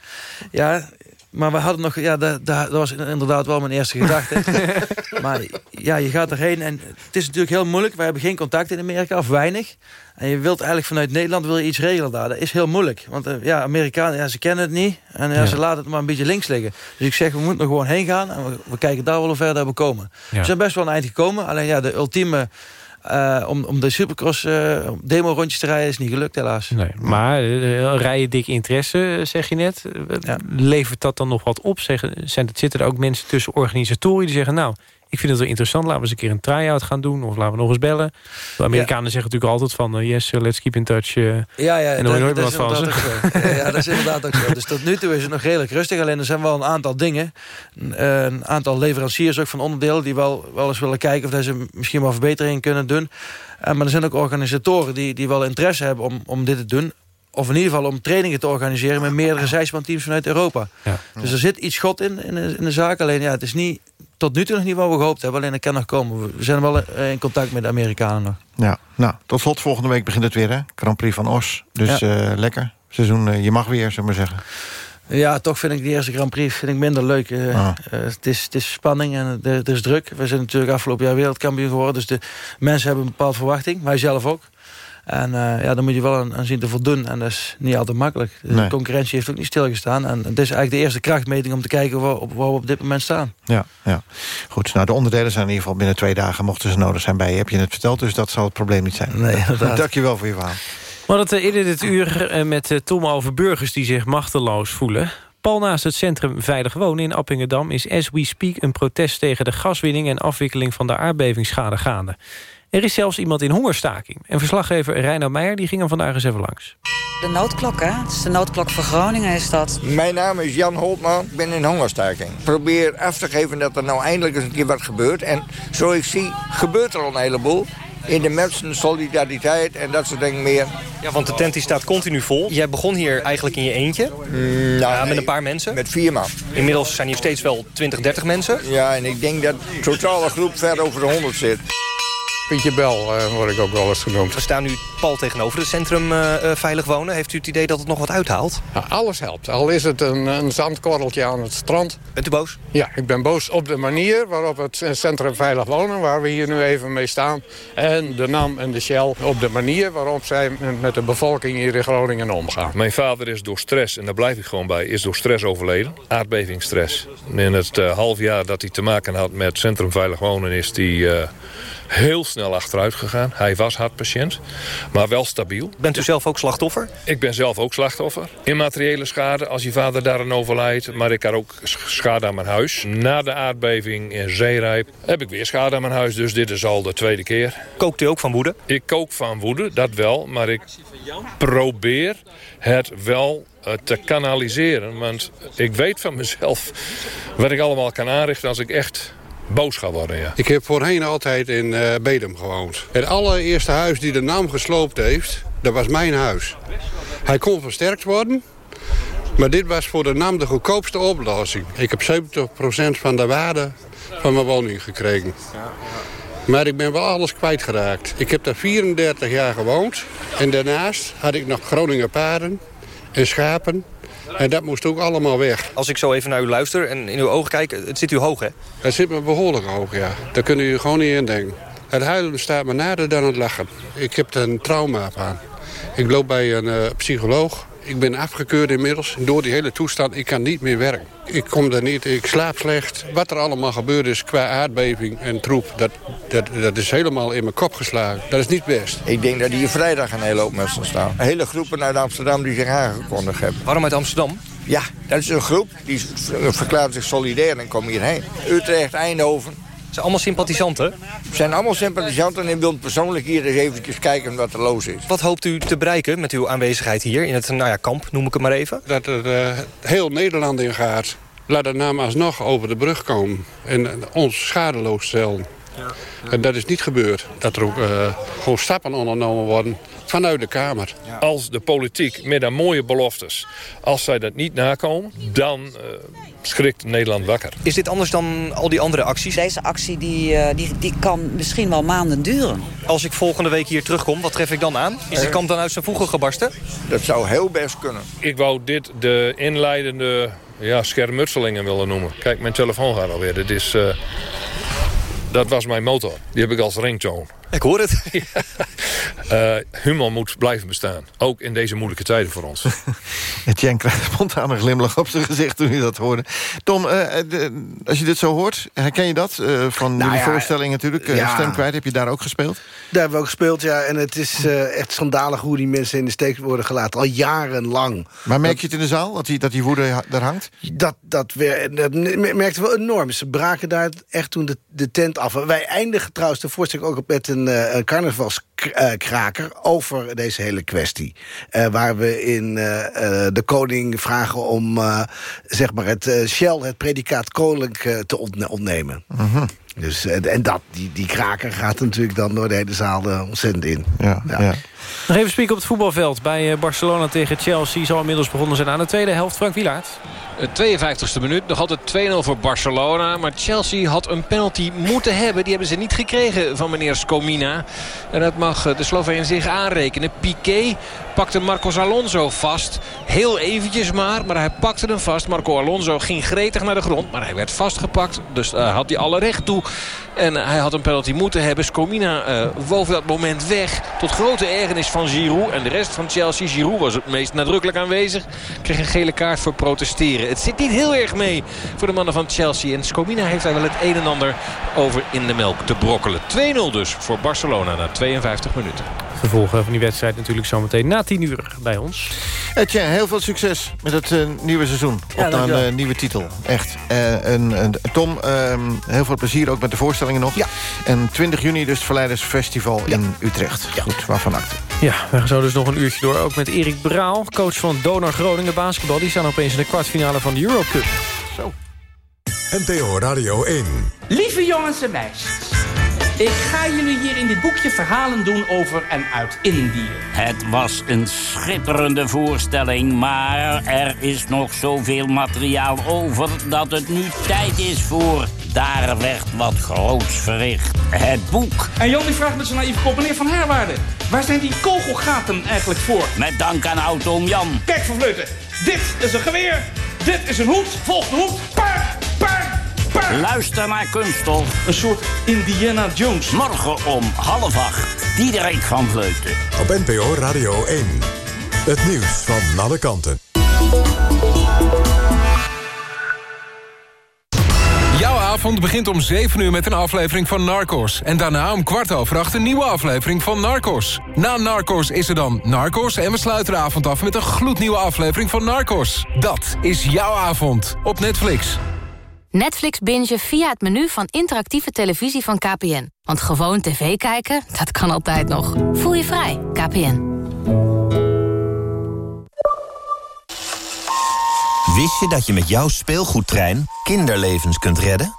Ja, maar we hadden nog... Ja, dat, dat dat was inderdaad wel mijn eerste gedachte. maar ja, je gaat erheen en het is natuurlijk heel moeilijk. We hebben geen contact in Amerika, of weinig. En je wilt eigenlijk vanuit Nederland wil je iets regelen daar. Dat is heel moeilijk. Want eh, ja, Amerikanen, ja, ze kennen het niet. En ja, Ja. ze laten het maar een beetje links liggen. Dus ik zeg, we moeten er gewoon heen gaan. En we, we kijken daar wel hoe ver we komen. Ja. We zijn best wel een eind gekomen. Alleen ja, de ultieme... eh, om, om de Supercross eh, demo-rondjes te rijden is niet gelukt helaas. Nee, maar uh, rijden dik interesse, eh, zeg je net. Uh, Levert dat dan nog wat op? Zeggen, zijn, zitten er ook mensen tussen organisatoren die zeggen... nou, ik vind het wel interessant, laten we eens een keer een try-out gaan doen... of laten we nog eens bellen. De Amerikanen zeggen natuurlijk altijd van... uh, yes, let's keep in touch. Uh, ja, ja, en dan hoor je wat van ze. Ja, dat is inderdaad ook zo. Dus tot nu toe is het nog redelijk rustig. Alleen er zijn wel een aantal dingen. Een aantal leveranciers ook van onderdelen... die wel, wel eens willen kijken of ze misschien wel verbeteringen kunnen doen. maar er zijn ook organisatoren die, die wel interesse hebben om, om dit te doen of in ieder geval om trainingen te organiseren... met meerdere zijspanteams vanuit Europa. Ja. Dus er zit iets schot in, in, in de zaak. Alleen ja, het is niet, tot nu toe nog niet wat we gehoopt hebben. Alleen het kan nog komen. We zijn wel in contact met de Amerikanen nog. Ja, nou, tot slot volgende week begint het weer, hè? Grand Prix van Os. Dus ja. uh, lekker. Seizoen, uh, je mag weer, zullen we maar zeggen. Ja, toch vind ik die eerste Grand Prix vind ik minder leuk. Uh, ah. uh, het, is, het is spanning en het, het, is druk. We zijn natuurlijk afgelopen jaar wereldkampioen geworden. Dus de mensen hebben een bepaalde verwachting. Wij zelf ook. En uh, ja, dan moet je wel aan, aan zien te voldoen. En dat is niet altijd makkelijk. De nee. concurrentie heeft ook niet stilgestaan. En het is eigenlijk de eerste krachtmeting om te kijken waar, op, waar we op dit moment staan. Ja, ja. Goed, nou de onderdelen zijn in ieder geval binnen twee dagen... mochten ze nodig zijn bij je. Heb je het verteld, dus dat zal het probleem niet zijn. Nee, inderdaad. Dank je wel voor je verhaal. We hadden het eerder dit uur met Tom over burgers die zich machteloos voelen. Pal naast het centrum Veilig Wonen in Appingedam... is as we speak een protest tegen de gaswinning... en afwikkeling van de aardbevingsschade gaande. Er is zelfs iemand in hongerstaking. En verslaggever Reino Meijer die ging er vandaag eens even langs. De noodklok, hè? Het is de noodklok voor Groningen, is dat. Mijn naam is Jan Holtman. Ik ben in hongerstaking. Ik probeer af te geven dat er nou eindelijk eens een keer wat gebeurt. En zo ik zie, gebeurt er al een heleboel. In de mensen, solidariteit en dat soort dingen meer. Ja, want de tent die staat continu vol. Jij begon hier eigenlijk in je eentje. Mm, nou, ja, met nee, een paar mensen. Met vier man. Inmiddels zijn hier steeds wel 20, 30 mensen. Ja, en ik denk dat de totale groep ver over de 100 zit. Pietje Bel uh, word ik ook wel eens genoemd. We staan nu pal tegenover het centrum uh, uh, Veilig Wonen. Heeft u het idee dat het nog wat uithaalt? Ja, alles helpt. Al is het een, een zandkorreltje aan het strand. Bent u boos? Ja, ik ben boos op de manier waarop het centrum Veilig Wonen... waar we hier nu even mee staan... en de NAM en de Shell op de manier waarop zij met de bevolking hier in Groningen omgaan. Mijn vader is door stress, en daar blijf ik gewoon bij... is door stress overleden. Aardbevingsstress. In het half jaar dat hij te maken had met Centrum Veilig Wonen... is hij heel snel achteruit gegaan. Hij was hartpatiënt, maar wel stabiel. Bent u zelf ook slachtoffer? Ik ben zelf ook slachtoffer. Immateriële schade als je vader daaraan overlijdt. Maar ik had ook schade aan mijn huis. Na de aardbeving in Zeerijp heb ik weer schade aan mijn huis. Dus dit is al de tweede keer. Kookt u ook van woede? Ik kook van woede, dat wel. Maar ik probeer het wel te kanaliseren. Want ik weet van mezelf wat ik allemaal kan aanrichten als ik echt boos gaan worden, ja. Ik heb voorheen altijd in uh, Bedum gewoond. Het allereerste huis die de naam gesloopt heeft, dat was mijn huis. Hij kon versterkt worden, maar dit was voor de NAM de goedkoopste oplossing. Ik heb 70% van de waarde van mijn woning gekregen. Maar ik ben wel alles kwijtgeraakt. Ik heb daar 34 jaar gewoond. En daarnaast had ik nog Groninger paarden en schapen. En dat moest ook allemaal weg. Als ik zo even naar u luister en in uw ogen kijk, het zit u hoog, hè? Het zit me behoorlijk hoog, ja. Daar kunnen jullie gewoon niet in denken. Het huilen staat me nader dan het lachen. Ik heb er een trauma aan. Ik loop bij een uh, psycholoog. Ik ben afgekeurd inmiddels. Door die hele toestand, ik kan niet meer werken. Ik kom er niet, ik slaap slecht. Wat er allemaal gebeurd is qua aardbeving en troep... dat, dat, dat is helemaal in mijn kop geslagen. Dat is niet best. Ik denk dat hier vrijdag een hele hoop mensen staan. Hele groepen uit Amsterdam die zich aangekondigd hebben. Waarom uit Amsterdam? Ja, dat is een groep die verklaart zich solidair en komt hierheen. Utrecht, Eindhoven. Zijn allemaal sympathisanten? Het zijn allemaal sympathisanten en ik wil persoonlijk hier eens eventjes kijken wat er los is. Wat hoopt u te bereiken met uw aanwezigheid hier in het nou ja, kamp, noem ik het maar even? Dat er uh, heel Nederland in gaat. Laat het naam alsnog over de brug komen en ons schadeloos stellen. Ja. En dat is niet gebeurd. Dat er ook uh, gewoon stappen ondernomen worden vanuit de Kamer. Ja. Als de politiek met een mooie beloftes, als zij dat niet nakomen... dan uh, schrikt Nederland wakker. Is dit anders dan al die andere acties? Deze actie die, uh, die, die kan misschien wel maanden duren. Als ik volgende week hier terugkom, wat tref ik dan aan? Is de kamp dan uit zijn voegen gebarsten? Dat zou heel best kunnen. Ik wou dit de inleidende ja, schermutselingen willen noemen. Kijk, mijn telefoon gaat alweer. Dit is... Uh, dat was mijn motor. Die heb ik als ringtone. Ik hoor het. uh, humor moet blijven bestaan. Ook in deze moeilijke tijden voor ons. Etienne krijgt spontaan een glimlach op zijn gezicht toen hij dat hoorde. Tom, uh, de, als je dit zo hoort, herken je dat? Uh, van nou jullie ja, voorstelling natuurlijk. Ja. Stem kwijt, heb je daar ook gespeeld? Daar hebben we ook gespeeld, ja. En het is echt schandalig hoe die mensen in de steek worden gelaten. Al jarenlang. Maar merk je het in de zaal, dat die, dat die woede daar hangt? Dat, dat, dat merkte wel enorm. Ze braken daar echt toen de, de tent af. Wij eindigen trouwens de voorstelling ook op met een, een carnavalskraker over deze hele kwestie. Uh, waar we in uh, uh, de koning vragen om zeg maar het Shell, het predicaat koninklijk, te ontne ontnemen. -huh. Dus, en dat, die, die kraker gaat natuurlijk dan door de hele zaal ontzettend in. Ja, ja. ja. Nog even spieken op het voetbalveld. Bij Barcelona tegen Chelsea zal inmiddels begonnen zijn aan de tweede helft. Frank Wielaert. 52e minuut, nog altijd 2-0 voor Barcelona. Maar Chelsea had een penalty moeten hebben. Die hebben ze niet gekregen van meneer Scomina. En dat mag de Sloveen zich aanrekenen. Piqué pakte Marcos Alonso vast. Heel eventjes maar, maar hij pakte hem vast. Marco Alonso ging gretig naar de grond, maar hij werd vastgepakt. Dus uh, had hij alle recht toe. En hij had een penalty moeten hebben. Scomina uh, woog dat moment weg. Tot grote ergernis van Giroud en de rest van Chelsea. Giroud was het meest nadrukkelijk aanwezig. Kreeg een gele kaart voor protesteren. Het zit niet heel erg mee voor de mannen van Chelsea. En Scomina heeft daar wel het een en ander over in de melk te brokkelen. 2-0 dus voor Barcelona na 52 minuten. Vervolgen van die wedstrijd natuurlijk zometeen na 10 uur bij ons. Etienne, heel veel succes met het uh, nieuwe seizoen. Ja, Op naar een uh, nieuwe titel. Echt. Uh, en, en, Tom, heel veel plezier ook met de voorstellingen nog. Ja. En 20 juni dus het Verleidersfestival ja. in Utrecht. Ja. Goed, waarvan acte. Ja, we gaan zo dus nog een uurtje door. Ook met Erik Braal, coach van Donor Groningen Basketbal. Die staan opeens in de kwartfinale van de Eurocup. Zo. NPO Radio 1. Lieve jongens en meisjes. Ik ga jullie hier in dit boekje verhalen doen over en uit Indië. Het was een schitterende voorstelling, maar er is nog zoveel materiaal over... dat het nu tijd is voor Daar werd wat groots verricht. Het boek. En Jan die vraagt met zijn naïeve kop, meneer Van Herwaarde... waar zijn die kogelgaten eigenlijk voor? Met dank aan auto Jan. Kijk, Van Vleuten, dit is een geweer, dit is een hoed, volgt de hoed, paard, paard... Luister naar Kunststof. Een soort Indiana Jones. Morgen om half acht. Diederik van Vleuten. Op NPO Radio 1. Het nieuws van alle kanten. Jouw avond begint om 7 uur met een aflevering van Narcos. En daarna om kwart over acht een nieuwe aflevering van Narcos. Na Narcos is er dan Narcos en we sluiten de avond af met een gloednieuwe aflevering van Narcos. Dat is jouw avond op Netflix. Netflix bingen via het menu van interactieve televisie van KPN. Want gewoon tv kijken, dat kan altijd nog. Voel je vrij, KPN. Wist je dat je met jouw speelgoedtrein kinderlevens kunt redden?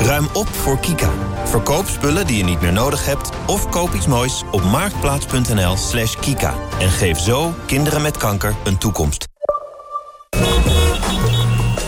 Ruim op voor Kika. Verkoop spullen die je niet meer nodig hebt... of koop iets moois op marktplaats.nl slash kika. En geef zo kinderen met kanker een toekomst.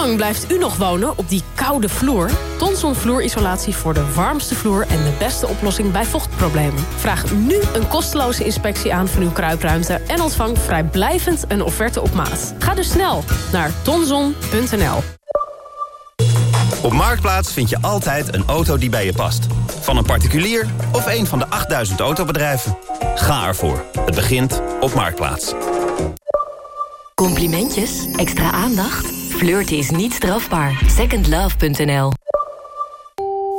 Hoe lang blijft u nog wonen op die koude vloer? Tonson vloerisolatie voor de warmste vloer en de beste oplossing bij vochtproblemen. Vraag nu een kosteloze inspectie aan van uw kruipruimte... en ontvang vrijblijvend een offerte op maat. Ga dus snel naar tonson.nl. Op Marktplaats vind je altijd een auto die bij je past. Van een particulier of een van de 8000 autobedrijven. Ga ervoor. Het begint op Marktplaats. Complimentjes? Extra aandacht? Flirten is niet strafbaar. Secondlove.nl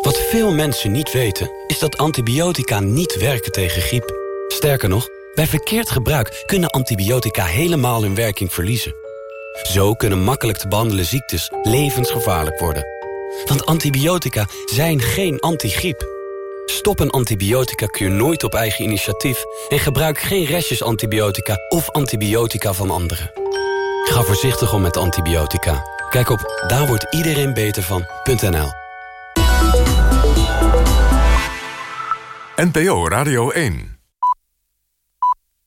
Wat veel mensen niet weten, is dat antibiotica niet werken tegen griep. Sterker nog, bij verkeerd gebruik kunnen antibiotica helemaal hun werking verliezen. Zo kunnen makkelijk te behandelen ziektes levensgevaarlijk worden. Want antibiotica zijn geen antigriep. Stop een antibiotica-kuur nooit op eigen initiatief... en gebruik geen restjes antibiotica of antibiotica van anderen. Ga voorzichtig om met antibiotica. Kijk op daar wordt iedereen beter van.nl. NPO Radio 1